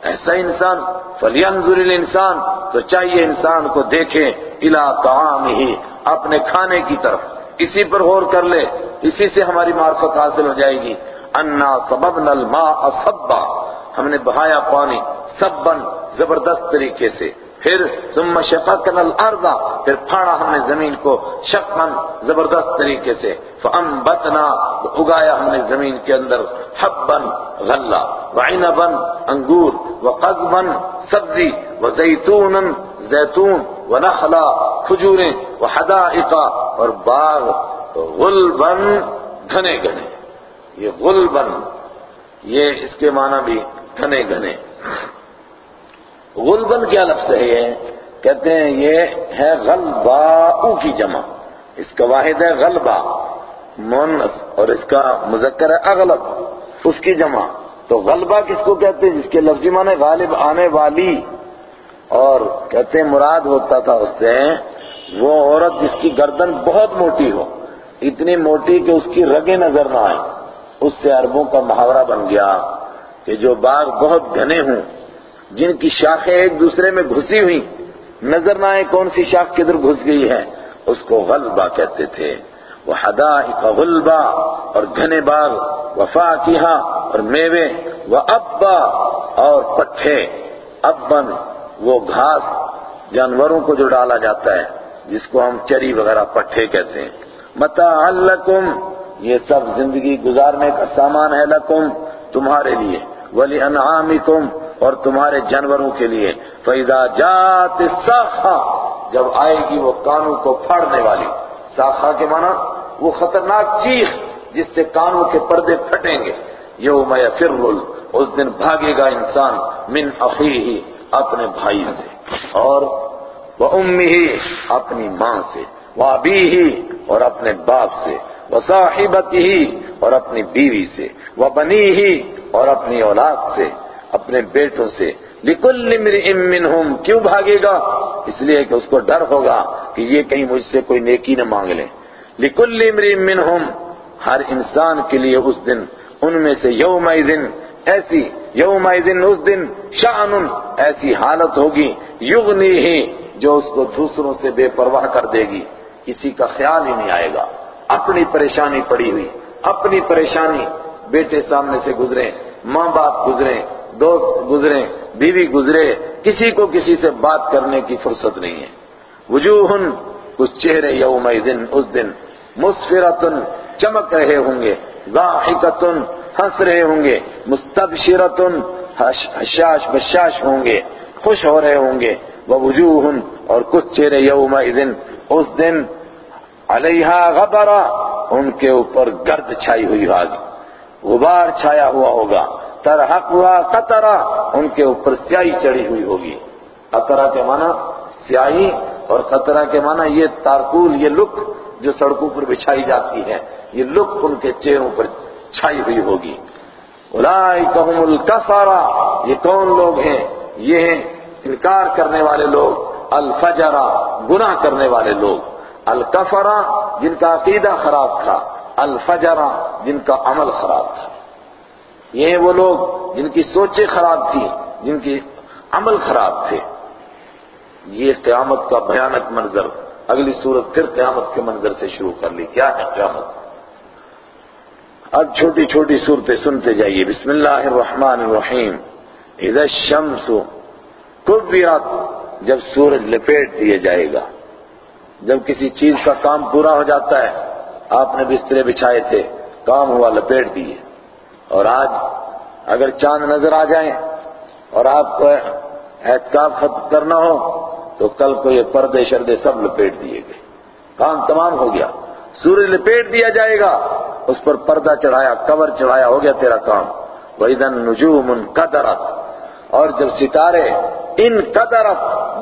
ایسا انسان فلینظر الانسان، تو چاہیے انسان کو دیکھے الا طعامہ، اپنے کھانے کی طرف۔ اسی پر غور کر لے، اسی سے ہماری معرفت حاصل ہو جائے گی۔ انا سببنا الماء صبا، ہم نے بہایا پانی سبن زبردست طریقے سے۔ پھر ثم شققنا الارض، پھر پھاڑا ہم نے زمین کو شقن زبردست طریقے سے، فانبتنا اگایا ہم نے زمین کے اندر حبا، غلہ، وعنبا، انگور، وقضبا، سبزی، وزیتونا، زیتون، ونخلا، کھجوریں، وحدائق، اور باغ غلبا گھنے گھنے یہ غلبا، یہ اس کے معنی بھی گھنے گھنے غلبن کیا لفظ ہے یہ؟ کہتے ہیں یہ ہے غلباؤ کی جمع۔ اس کا واحد ہے غلبہ مونس اور اس کا مذکر ہے اغلب، اس کی جمع۔ تو غلبہ کس کو کہتے ہیں؟ جس کے لفظی معنی غالب آنے والی۔ اور کہتے ہیں مراد ہوتا تھا اس سے وہ عورت جس کی گردن بہت موٹی ہو، اتنی موٹی کہ اس کی رگیں نظر نہ آئیں۔ اس سے عربوں کا محاورہ بن گیا کہ جو باغ بہت گھنے ہوں جن کی شاخیں ایک دوسرے میں گھسی ہوئی نظر نہ آئے کون سی شاخ کدھر گھس گئی ہے۔ اس کو غلبہ کہتے تھے۔ وہ حدائق غلبہ اور گھنے باغ وفا اور میوے وہ ابا اور پٹھے۔ ابن وہ گھاس، جانوروں کو جو ڈالا جاتا ہے، جس کو ہم چری وغیرہ پٹھے کہتے ہیں۔ متا لکم یہ سب زندگی گزارنے کا سامان ہے لکم تمہارے لیے۔ ولی انعامکم اور تمہارے جانوروں کے لیے۔ فیدا جات ساخا جب آئے گی وہ کانوں کو پھاڑنے والی۔ ساخا کے معنی وہ خطرناک چیخ جس سے کانوں کے پردے پھٹیں گے۔ یوم یفر اس دن بھاگے گا انسان من اخیہ اپنے بھائی سے۔ اور وہ امی ہی اپنی ماں سے۔ وہ ابھی ہی اور اپنے باپ سے۔ وہ صاحبتی ہی اور اپنی بیوی سے۔ وہ بنی ہی اور اپنی اولاد سے۔ اپنے بیٹوں سے، لکل امرئ منہم، کیوں بھاگے گا؟ اس لیے کہ اس کو ڈر ہوگا کہ یہ کہیں مجھ سے کوئی نیکی نہ مانگ لیں لکل امرئ منہم، ہر انسان کے لیے اس دن، ان میں سے یوم دن ایسی یوم دن اس دن شان ایسی حالت ہوگی یغنی ہی جو اس کو دوسروں سے بے پرواہ کر دے گی۔ کسی کا خیال ہی نہیں آئے گا۔ اپنی پریشانی پڑی ہوئی، اپنی پریشانی بیٹے سامنے سے گزرے، ماں باپ گزرے دوست گزرے، بیوی گزرے، کسی کو کسی سے بات کرنے کی فرصت نہیں ہے۔ وجوہ کچھ چہرے یوم دن اس دن مسفرتن چمک رہے ہوں گے، ضاحکتن، ہنس رہے ہوں گے، مستبشرتن حشاش بشاش ہوں گے، خوش ہو رہے ہوں گے۔ ووجوہ اور کچھ چہرے یوم دن اس دن علیہا غبرہ، ان کے اوپر گرد چھائی ہوئی ہوگی۔ غبار چھایا ہوا ہوگا۔ ترحق ہوا قطرہ ان کے اوپر سیاہی چڑھی ہوئی ہوگی۔ قطرہ کے معنی سیاہی اور قطرہ کے معنی یہ تارکول، یہ لک جو سڑکوں پر بچھائی جاتی ہے، یہ لک ان کے چہروں پر چھائی ہوئی ہوگی۔ اولئکہم الکفارہ یہ کون لوگ ہیں؟ یہ ہیں انکار کرنے والے لوگ الفجرہ گناہ کرنے والے لوگ۔ الکفرہ جن کا عقیدہ خراب تھا الفجرہ جن کا عمل خراب تھا۔ یہ وہ لوگ جن کی سوچیں خراب تھی جن کی عمل خراب تھے۔ یہ قیامت کا بھیانک منظر، اگلی صورت پھر قیامت کے منظر سے شروع کر لی۔ کیا ہے قیامت؟ اب چھوٹی چھوٹی صورتیں سنتے جائیے۔ بسم اللہ الرحمن الرحیم۔ اذا الشمس کبرت، جب سورج لپیٹ دیا جائے گا، جب کسی چیز کا کام پورا ہو جاتا ہے، آپ نے بسترے بچھائے تھے، کام ہوا، لپیٹ دیے۔ اور آج اگر چاند نظر آ جائیں اور آپ کو احتکاب ختم کرنا ہو، تو کل کو یہ پردے شردے سب لپیٹ دیے گئے۔ کام تمام ہو گیا۔ سورج لپیٹ دیا جائے گا۔ اس پر پردہ چڑھایا کور چڑھایا، ہو گیا تیرا کام۔ وَإِذَا النُّجُومُ انْقَدَرَتْ۔ اور جب ستارے ان قدرت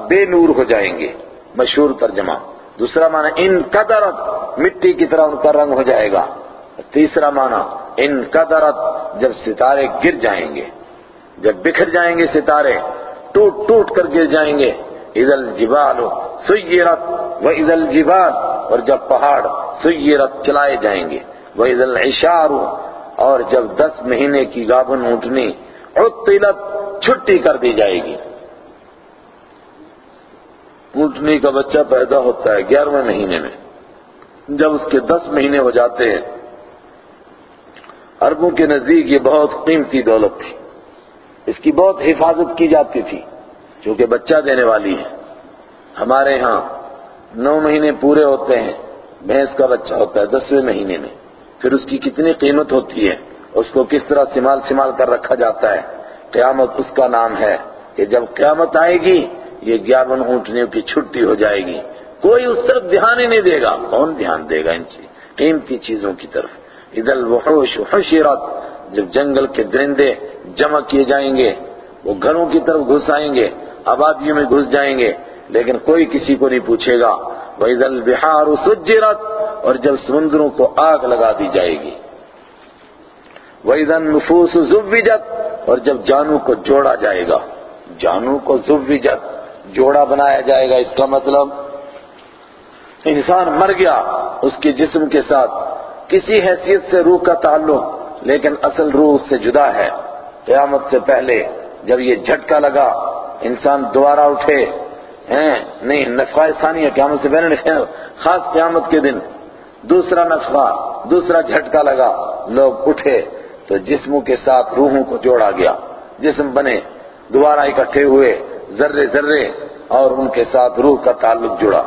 بے نور ہو جائیں گے۔ مشہور ترجمہ۔ دوسرا معنی ان قدرت مٹی کی طرح ان کا رنگ ہو جائے گا۔ تیسرا معنی ان قدرت جب ستارے گر جائیں گے، جب بکھر جائیں گے ستارے، ٹوٹ ٹوٹ کر گر جائیں گے۔ اذا الجبال سیرت و اذا الجبال اور جب پہاڑ سیرت چلائے جائیں گے۔ وہ اذا العشار اور جب دس مہینے کی گابن اونٹنی عطلت چھٹی کر دی جائے گی۔ اونٹنی کا بچہ پیدا ہوتا ہے گیارہویں مہینے میں۔ جب اس کے دس مہینے ہو جاتے ہیں اربوں کے نزدیک یہ بہت قیمتی دولت تھی۔ اس کی بہت حفاظت کی جاتی تھی، چونکہ بچہ دینے والی ہے۔ ہمارے ہاں نو مہینے پورے ہوتے ہیں، بھینس کا بچہ ہوتا ہے دسویں مہینے میں۔ پھر اس کی کتنی قیمت ہوتی ہے؟ اس کو کس طرح سمال سمال کر رکھا جاتا ہے؟ قیامت اس کا نام ہے کہ جب قیامت آئے گی، یہ گیارہن اونٹنیوں کی چھٹی ہو جائے گی۔ کوئی اس طرف دھیان ہی نہیں دے گا۔ کون دھیان دے گا ان چیز قیمتی چیزوں کی طرف؟ ادھر الوحوش حشرت، جب جنگل کے درندے جمع کیے جائیں گے، وہ گھروں کی طرف گھس آئیں گے، آبادیوں میں گھس جائیں گے، لیکن کوئی کسی کو نہیں پوچھے گا۔ وَإِذَا الْبِحَارُ سُجِّرَتْ، اور جب سمندروں کو آگ لگا دی جائے گی۔ وَإِذَا النُّفُوسُ زُوِّجَتْ، اور جب جانوں کو جوڑا جائے گا۔ جانوں کو زُوِّجَتْ، جوڑا بنایا جائے گا، اس کا مطلب انسان مر گیا، اس کے جسم کے ساتھ کسی حیثیت سے روح کا تعلق، لیکن اصل روح اس سے جدا ہے۔ قیامت سے پہلے جب یہ جھٹکا لگا، انسان دوبارہ اٹھے۔ ہیں، نہیں نفقہ ثانیہ قیامت سے پہلے خاص قیامت کے دن۔ دوسرا نفقہ دوسرا جھٹکا لگا، لوگ اٹھے۔ تو جسموں کے ساتھ روحوں کو جوڑا گیا۔ جسم بنے، دوبارہ اکٹھے ہوئے، ذرے ذرے، اور ان کے ساتھ روح کا تعلق جڑا۔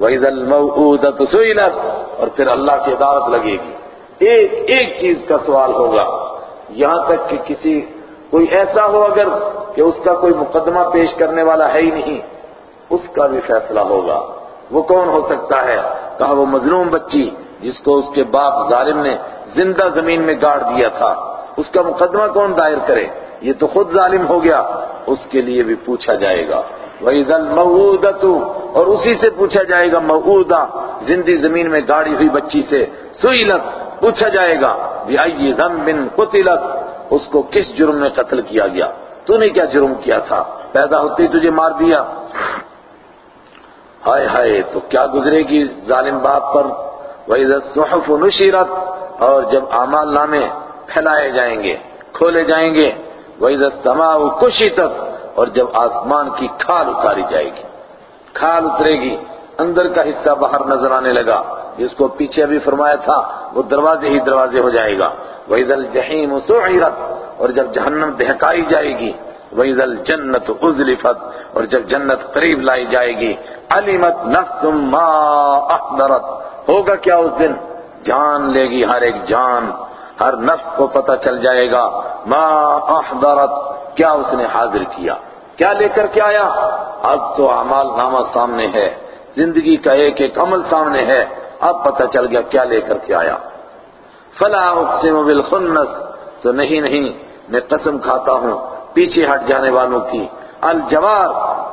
وَإِذَا الْمَوْعُودَةُ سُئِلَتْ اور پھر اللہ کی عدالت لگے گی۔ ایک ایک چیز کا سوال ہوگا۔ یہاں تک کہ کسی، کوئی ایسا ہو اگر کہ اس کا کوئی مقدمہ پیش کرنے والا ہے ہی نہیں، اس کا بھی فیصلہ ہوگا۔ وہ کون ہو سکتا ہے؟ کہا وہ مظلوم بچی جس کو اس کے باپ ظالم نے زندہ زمین میں گاڑ دیا تھا۔ اس کا مقدمہ کون دائر کرے؟ یہ تو خود ظالم ہو گیا، اس کے لیے بھی پوچھا جائے گا۔ وَإِذَا الْمَوْعُودَةُ اور اسی سے پوچھا جائے گا موعودہ زندی زمین میں گاڑی ہوئی بچی سے، سئلت، پوچھا جائے گا، بِأَيِّ ذَنْبٍ قُتِلَتْ، اس کو کس جرم میں قتل کیا گیا؟ تو نے کیا جرم کیا تھا؟ پیدا ہوتی تجھے مار دیا۔ ہائے ہائے، تو کیا گزرے گی ظالم باپ پر؟ وَإِذَا الصُّحُفُ نُشِرَتْ، اور جب اعمال نامے پھیلائے جائیں گے، کھولے جائیں گے، وَإِذَا السَّمَاءُ كُشِطَتْ اور جب آسمان کی کھال اتاری جائے گی۔ کھال اترے گی، اندر کا حصہ باہر نظر آنے لگا۔ جس کو پیچھے ابھی فرمایا تھا، وہ دروازے ہی دروازے ہو جائے گا۔ وَإِذَا الْجَحِيمُ سُعِرَتْ، اور جب جہنم دہکائی جائے گی، وَإِذَا الْجَنَّةُ أُزْلِفَتْ، اور جب جنت قریب لائی جائے گی، عَلِمَتْ نَفْسٌ مَا أَحْضَرَتْ۔ ہوگا کیا اس دن؟ جان لے گی ہر ایک جان۔ ہر نفس کو پتہ چل جائے گا، ما احضرت کیا اس نے حاضر کیا۔ کیا لے کر کے آیا؟ اب تو اعمال نامہ سامنے ہے، زندگی کا ایک ایک عمل سامنے ہے، اب پتہ چل گیا کیا لے کر کے آیا۔ فلا اقسم بالخنس، تو نہیں نہیں، میں قسم کھاتا ہوں، پیچھے ہٹ جانے والوں کی۔ الجوار،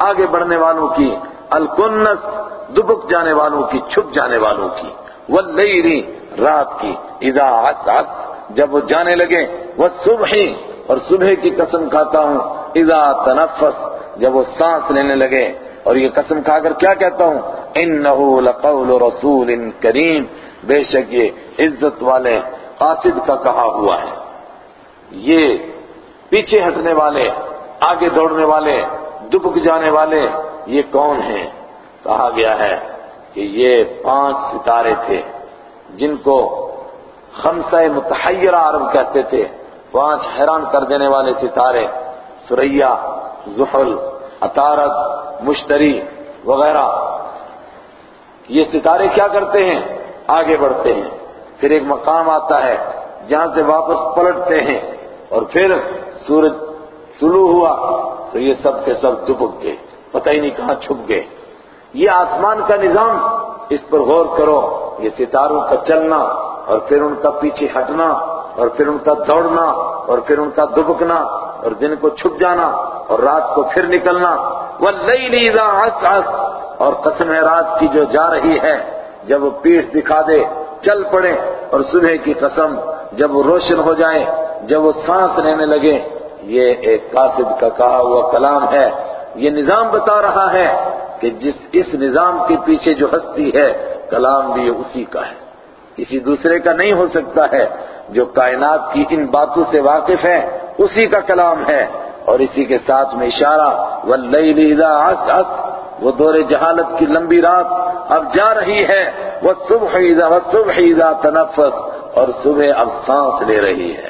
آگے بڑھنے والوں کی۔ الکنس، دبک جانے والوں کی، چھپ جانے والوں کی۔ واللیلی رات کی۔ اذا عس عس جب وہ جانے لگے وہ صبح اور صبح کی قسم کھاتا ہوں۔ اذا تنفس، جب وہ سانس لینے لگے، اور یہ قسم کھا کر کیا کہتا ہوں؟ انہو لقول رسول کریم، بے شک یہ عزت والے قاصد کا کہا ہوا ہے۔ یہ پیچھے ہٹنے والے، آگے دوڑنے والے، دبک جانے والے، یہ کون ہیں؟ کہا گیا ہے کہ یہ پانچ ستارے تھے، جن کو خمسہ متحیرہ عرب کہتے تھے، پانچ حیران کر دینے والے ستارے۔ سریا، زحل اطارد مشتری وغیرہ۔ یہ ستارے کیا کرتے ہیں؟ آگے بڑھتے ہیں۔ پھر ایک مقام آتا ہے جہاں سے واپس پلٹتے ہیں۔ اور پھر سورج طلوع ہوا تو یہ سب کے سب دبک گئے۔ پتہ ہی نہیں کہاں چھپ گئے۔ یہ آسمان کا نظام، اس پر غور کرو، یہ ستاروں کا چلنا اور پھر ان کا پیچھے ہٹنا اور پھر ان کا دوڑنا اور پھر ان کا دبکنا۔ اور دن کو چھپ جانا اور رات کو پھر نکلنا۔ وَاللَّيْلِ إِذَا عَسْعَسْ۔ اور قسم رات کی جو جا رہی ہے، جب وہ پیٹھ دکھا دے، چل پڑے۔ اور صبح کی قسم، جب وہ روشن ہو جائے، جب وہ سانس لینے لگے۔ یہ ایک قاصد کا کہا ہوا کلام ہے۔ یہ نظام بتا رہا ہے کہ جس، اس نظام کے پیچھے جو ہستی ہے، کلام بھی اسی کا ہے۔ کسی دوسرے کا نہیں ہو سکتا ہے۔ جو کائنات کی ان باتوں سے واقف ہے اسی کا کلام ہے۔ اور اسی کے ساتھ میں اشارہ، وَاللَّيْلِ إِذَا عَسْعَسْ، وہ دور جہالت کی لمبی رات اب جا رہی ہے۔ وَالصُّبْحِ إِذَا وَالصُّبْحِ إِذَا تَنَفَّسْ، اور صبح اب سانس لے رہی ہے۔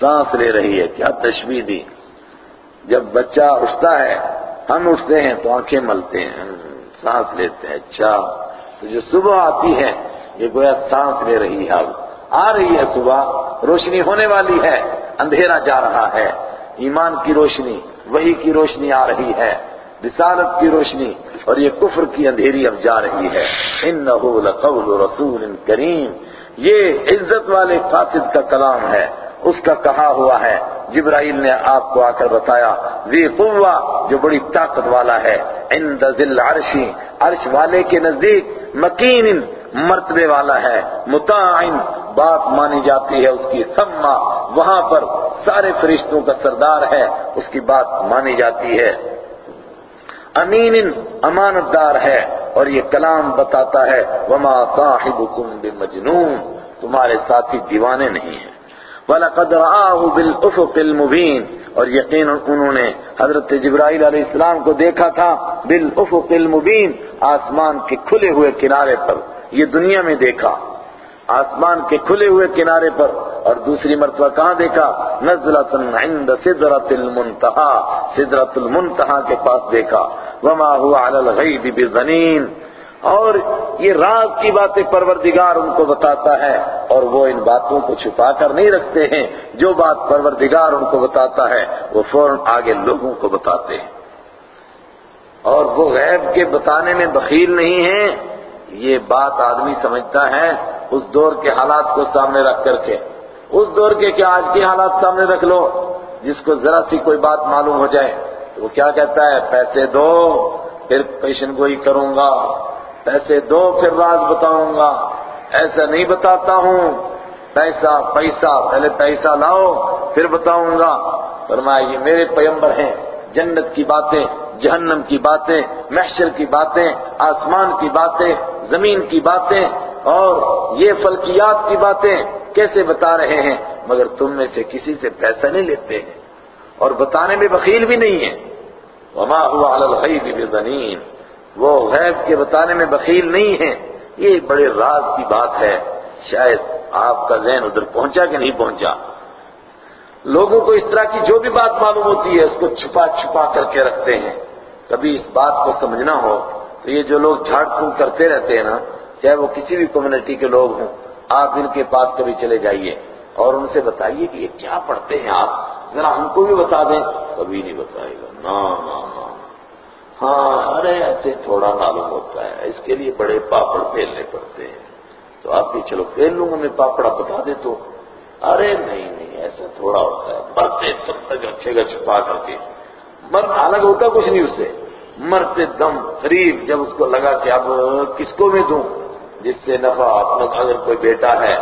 سانس لے رہی ہے کیا تشبیح دی۔ جب بچہ اٹھتا ہے، ہم اٹھتے ہیں تو آنکھیں ملتے ہیں۔ سانس لیتے ہیں۔ اچھا تو جو صبح آتی ہے، یہ گویا سانس لے رہی ہے۔ اب آ رہی ہے صبح، روشنی ہونے والی ہے، اندھیرا جا رہا ہے۔ ایمان کی روشنی وہی کی روشنی آ رہی ہے۔ رسالت کی روشنی، اور یہ کفر کی اندھیری اب جا رہی ہے۔ انہو لقول رسول کریم۔ یہ عزت والے قاصد کا کلام ہے۔ اس کا کہا ہوا ہے۔ جبرائیل نے آپ کو آ کر بتایا، ذی قوہ، جو بڑی طاقت والا ہے۔ عند ذل عرشی عرش والے کے نزدیک مکین، مرتبے والا ہے۔ متعین بات مانی جاتی ہے اس کی۔ سما وہاں پر سارے فرشتوں کا سردار ہے۔ اس کی بات مانی جاتی ہے۔ امین امانت دار ہے۔ اور یہ کلام بتاتا ہے، وما صاحبكم بمجنون۔ تمہارے ساتھی دیوانے نہیں ہیں۔ وَلَقَدْ رَآهُ بِالْأُفُقِ الْمُبِينَ اور یقین انہوں نے حضرت جبرائیل علیہ السلام کو دیکھا تھا بِالْأُفُقِ الْمُبِينَ آسمان کے کھلے ہوئے کنارے پر۔ یہ دنیا میں دیکھا۔ آسمان کے کھلے ہوئے کنارے پر۔ اور دوسری مرتبہ کہاں دیکھا؟ نزلة عند سدرة المنتہا۔ سدرة المنتہا کے پاس دیکھا۔ وما هو على الغیب بظنین اور یہ راز کی باتیں پروردگار ان کو بتاتا ہے اور وہ ان باتوں کو چھپا کر نہیں رکھتے ہیں۔ جو بات پروردگار ان کو بتاتا ہے، وہ فوراً آگے لوگوں کو بتاتے ہیں۔ اور وہ غیب کے بتانے میں بخیل نہیں ہیں۔ یہ بات آدمی سمجھتا ہے، اس دور کے حالات کو سامنے رکھ کر کے۔ اس دور کے کیا آج کے حالات سامنے رکھ لو، جس کو ذرا سی کوئی بات معلوم ہو جائے تو وہ کیا کہتا ہے؟ پیسے دو، پھر پیشن گوئی کروں گا۔ پیسے دو پھر راز بتاؤں گا، ایسا نہیں بتاتا ہوں۔ پیسہ پیسہ، پہلے پیسہ لاؤ، پھر بتاؤں گا۔ فرمایا، یہ میرے پیمبر ہیں، جنت کی باتیں، جہنم کی باتیں، محشر کی باتیں، آسمان کی باتیں، زمین کی باتیں، اور یہ فلکیات کی باتیں کیسے بتا رہے ہیں؟ مگر تم میں سے کسی سے پیسہ نہیں لیتے۔ ہیں اور بتانے میں بخیل بھی نہیں ہے وما هو على الغیب بظنین وہ غیب کے بتانے میں بخیل نہیں ہے یہ ایک بڑے راز کی بات ہے۔ شاید آپ کا ذہن ادھر پہنچا کہ نہیں پہنچا۔ لوگوں کو اس طرح کی جو بھی بات معلوم ہوتی ہے، اس کو چھپا چھپا کر کے رکھتے ہیں۔ کبھی اس بات کو سمجھنا ہو تو یہ جو لوگ جھاڑ پھونک کرتے رہتے ہیں نا، چاہے وہ کسی بھی کمیونٹی کے لوگ ہوں، آپ ان کے پاس کبھی چلے جائیے۔ اور ان سے بتائیے کہ یہ کیا پڑھتے ہیں آپ؟ ذرا ہم کو بھی بتا دیں۔ کبھی نہیں بتائے گا۔ نا نا نا ہاں ارے ایسے تھوڑا معلوم ہوتا ہے۔ اس کے لیے بڑے پاپڑ پھیلنے پڑتے ہیں۔ تو آپ بھی چلو، پھیل لوں گا میں پاپڑا بتا دے تو۔ ارے، نہیں نہیں، ایسا تھوڑا ہوتا ہے۔ مرتے تب تک رکھے گا چھپا کر کے۔ مر، الگ ہوتا کچھ نہیں اس سے۔ مرتے دم، قریب جب اس کو لگا کہ اب کس کو میں دوں؟ جس سے نفع اپنا، اگر کوئی بیٹا ہے،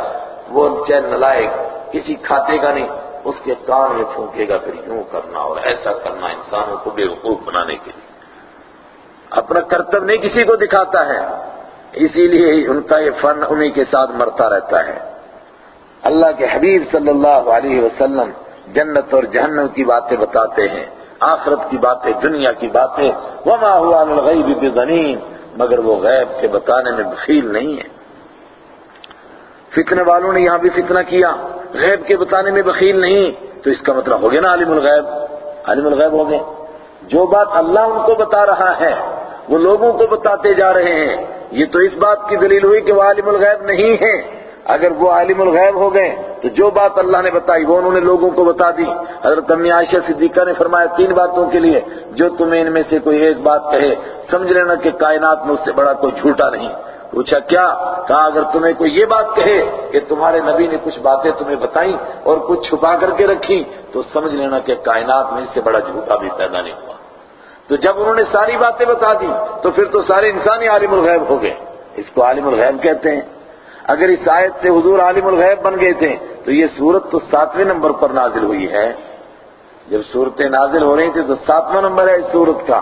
وہ چین نلائے کسی کھاتے کا نہیں، اس کے کان میں پھونکے گا پھر یوں کرنا اور ایسا کرنا انسانوں کو بے وقوف بنانے کے لیے۔ اپنا کرتب نہیں کسی کو دکھاتا ہے۔ اسی لیے ان کا یہ فن انہی کے ساتھ مرتا رہتا ہے۔ اللہ کے حبیب صلی اللہ علیہ وسلم جنت اور جہنم کی باتیں بتاتے ہیں۔ آخرت کی باتیں، دنیا کی باتیں۔ وما هو عن الغیب بظنین مگر وہ غیب کے بتانے میں بخیل نہیں ہے۔ فتنے والوں نے یہاں بھی فتنہ کیا۔ غیب کے بتانے میں بخیل نہیں۔ تو اس کا مطلب ہو گیا نا عالم الغیب۔ عالم الغیب ہو گئے۔ جو بات اللہ ان کو بتا رہا ہے وہ لوگوں کو بتاتے جا رہے ہیں۔ یہ تو اس بات کی دلیل ہوئی کہ وہ عالم الغیب نہیں ہیں۔ اگر وہ عالم الغیب ہو گئے، تو جو بات اللہ نے بتائی، وہ انہوں نے لوگوں کو بتا دی۔ حضرت امی عائشہ صدیقہ نے فرمایا تین باتوں کے لیے، جو تمہیں ان میں سے کوئی ایک بات کہے، سمجھ لینا کہ کائنات میں اس سے بڑا کوئی جھوٹا نہیں۔ پوچھا کیا؟ کہا، اگر تمہیں کوئی یہ بات کہے کہ تمہارے نبی نے کچھ باتیں تمہیں بتائیں اور کچھ چھپا کر کے رکھی تو سمجھ لینا کہ کائنات میں اس سے بڑا جھوٹا بھی پیدا نہیں ہوا۔ تو جب انہوں نے ساری باتیں بتا دی، تو پھر تو سارے انسانی عالم الغیب ہو گئے۔ اس کو عالم الغیب کہتے ہیں۔ اگر اس آیت سے حضور عالم الغیب بن گئے تھے، تو یہ صورت تو ساتویں نمبر پر نازل ہوئی ہے۔ جب صورتیں نازل ہو رہی تھی تو ساتواں نمبر ہے اس صورت کا۔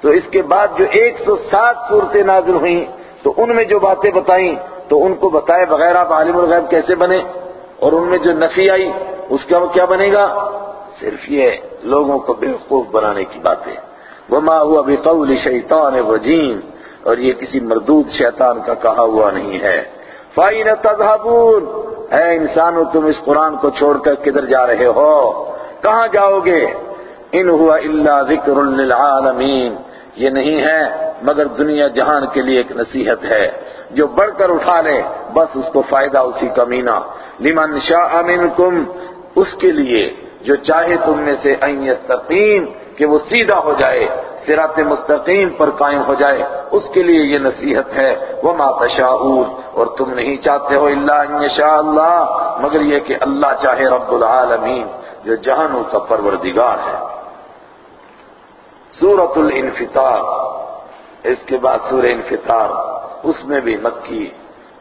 تو اس کے بعد جو ایک سو سات صورتیں نازل ہوئیں، تو ان میں جو باتیں بتائیں، تو ان کو بتائے بغیر آپ عالم الغیب کیسے بنے؟ اور ان میں جو نفی آئی، اس کا کیا بنے گا؟ صرف یہ لوگوں کو بیوقوف بنانے کی باتیں۔ وما هو بقول شیطان وجیم اور یہ کسی مردود شیطان کا کہا ہوا نہیں ہے۔ فَإِنَ تَذْهَبُونَ؟ اے انسانو، تم اس قرآن کو چھوڑ کر کدھر جا رہے ہو؟ کہاں جاؤ گے؟ ان ہوا الا ذکر للعالمین۔ یہ نہیں ہے، مگر دنیا جہان کے لیے ایک نصیحت ہے۔ جو بڑھ کر اٹھا لے، بس اس کو فائدہ، اسی کا مینا۔ لمن شاء منکم، اس کے لیے جو چاہے تم میں سے این یستقیم۔ کہ وہ سیدھا ہو جائے، صراط مستقیم پر قائم ہو جائے۔ اس کے لیے یہ نصیحت ہے، وما تشاءون۔ اور تم نہیں چاہتے ہو الا ان اللہ مگر یہ کہ اللہ چاہے رب العالمین، جو جہانوں کا پروردگار ہے۔ سورة الانفطار، اس کے بعد سورہ انفطار، اس میں بھی مکی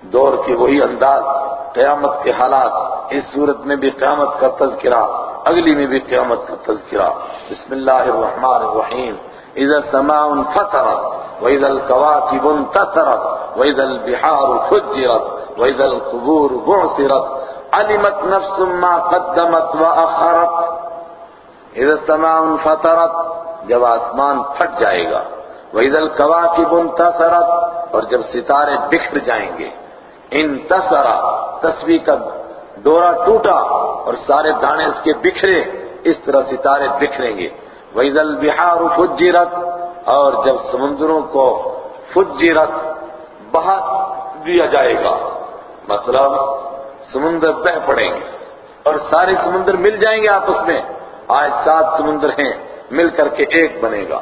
دور کی وہی انداز، قیامت کے حالات، اس صورت میں بھی قیامت کا تذکرہ۔ اگلی میں بھی قیامت کا تذکرہ۔ بسم اللہ الرحمن الرحیم۔ اذا السماء انفطرت واذا الكواكب انتثرت واذا البحار فجرت واذا القبور بعثرت علمت نفس ما قدمت واخرت اذا السماء انفطرت جب آسمان پھٹ جائے گا وَإِذَا الْكَوَاكِبُ انْتَثَرَتْ اور جب ستارے بکھر جائیں گے۔ انتصرا تصویر کا ڈورا ٹوٹا اور سارے دانے اس کے بکھرے، اس طرح ستارے بکھریں گے۔ وَإِذَا الْبِحَارُ فُجِّرَتْ، اور جب سمندروں کو فجرت بہا دیا جائے گا مطلب سمندر بہ پڑیں گے اور سارے سمندر مل جائیں گے آپس میں۔ آج سات سمندر ہیں، مل کر کے ایک بنے گا۔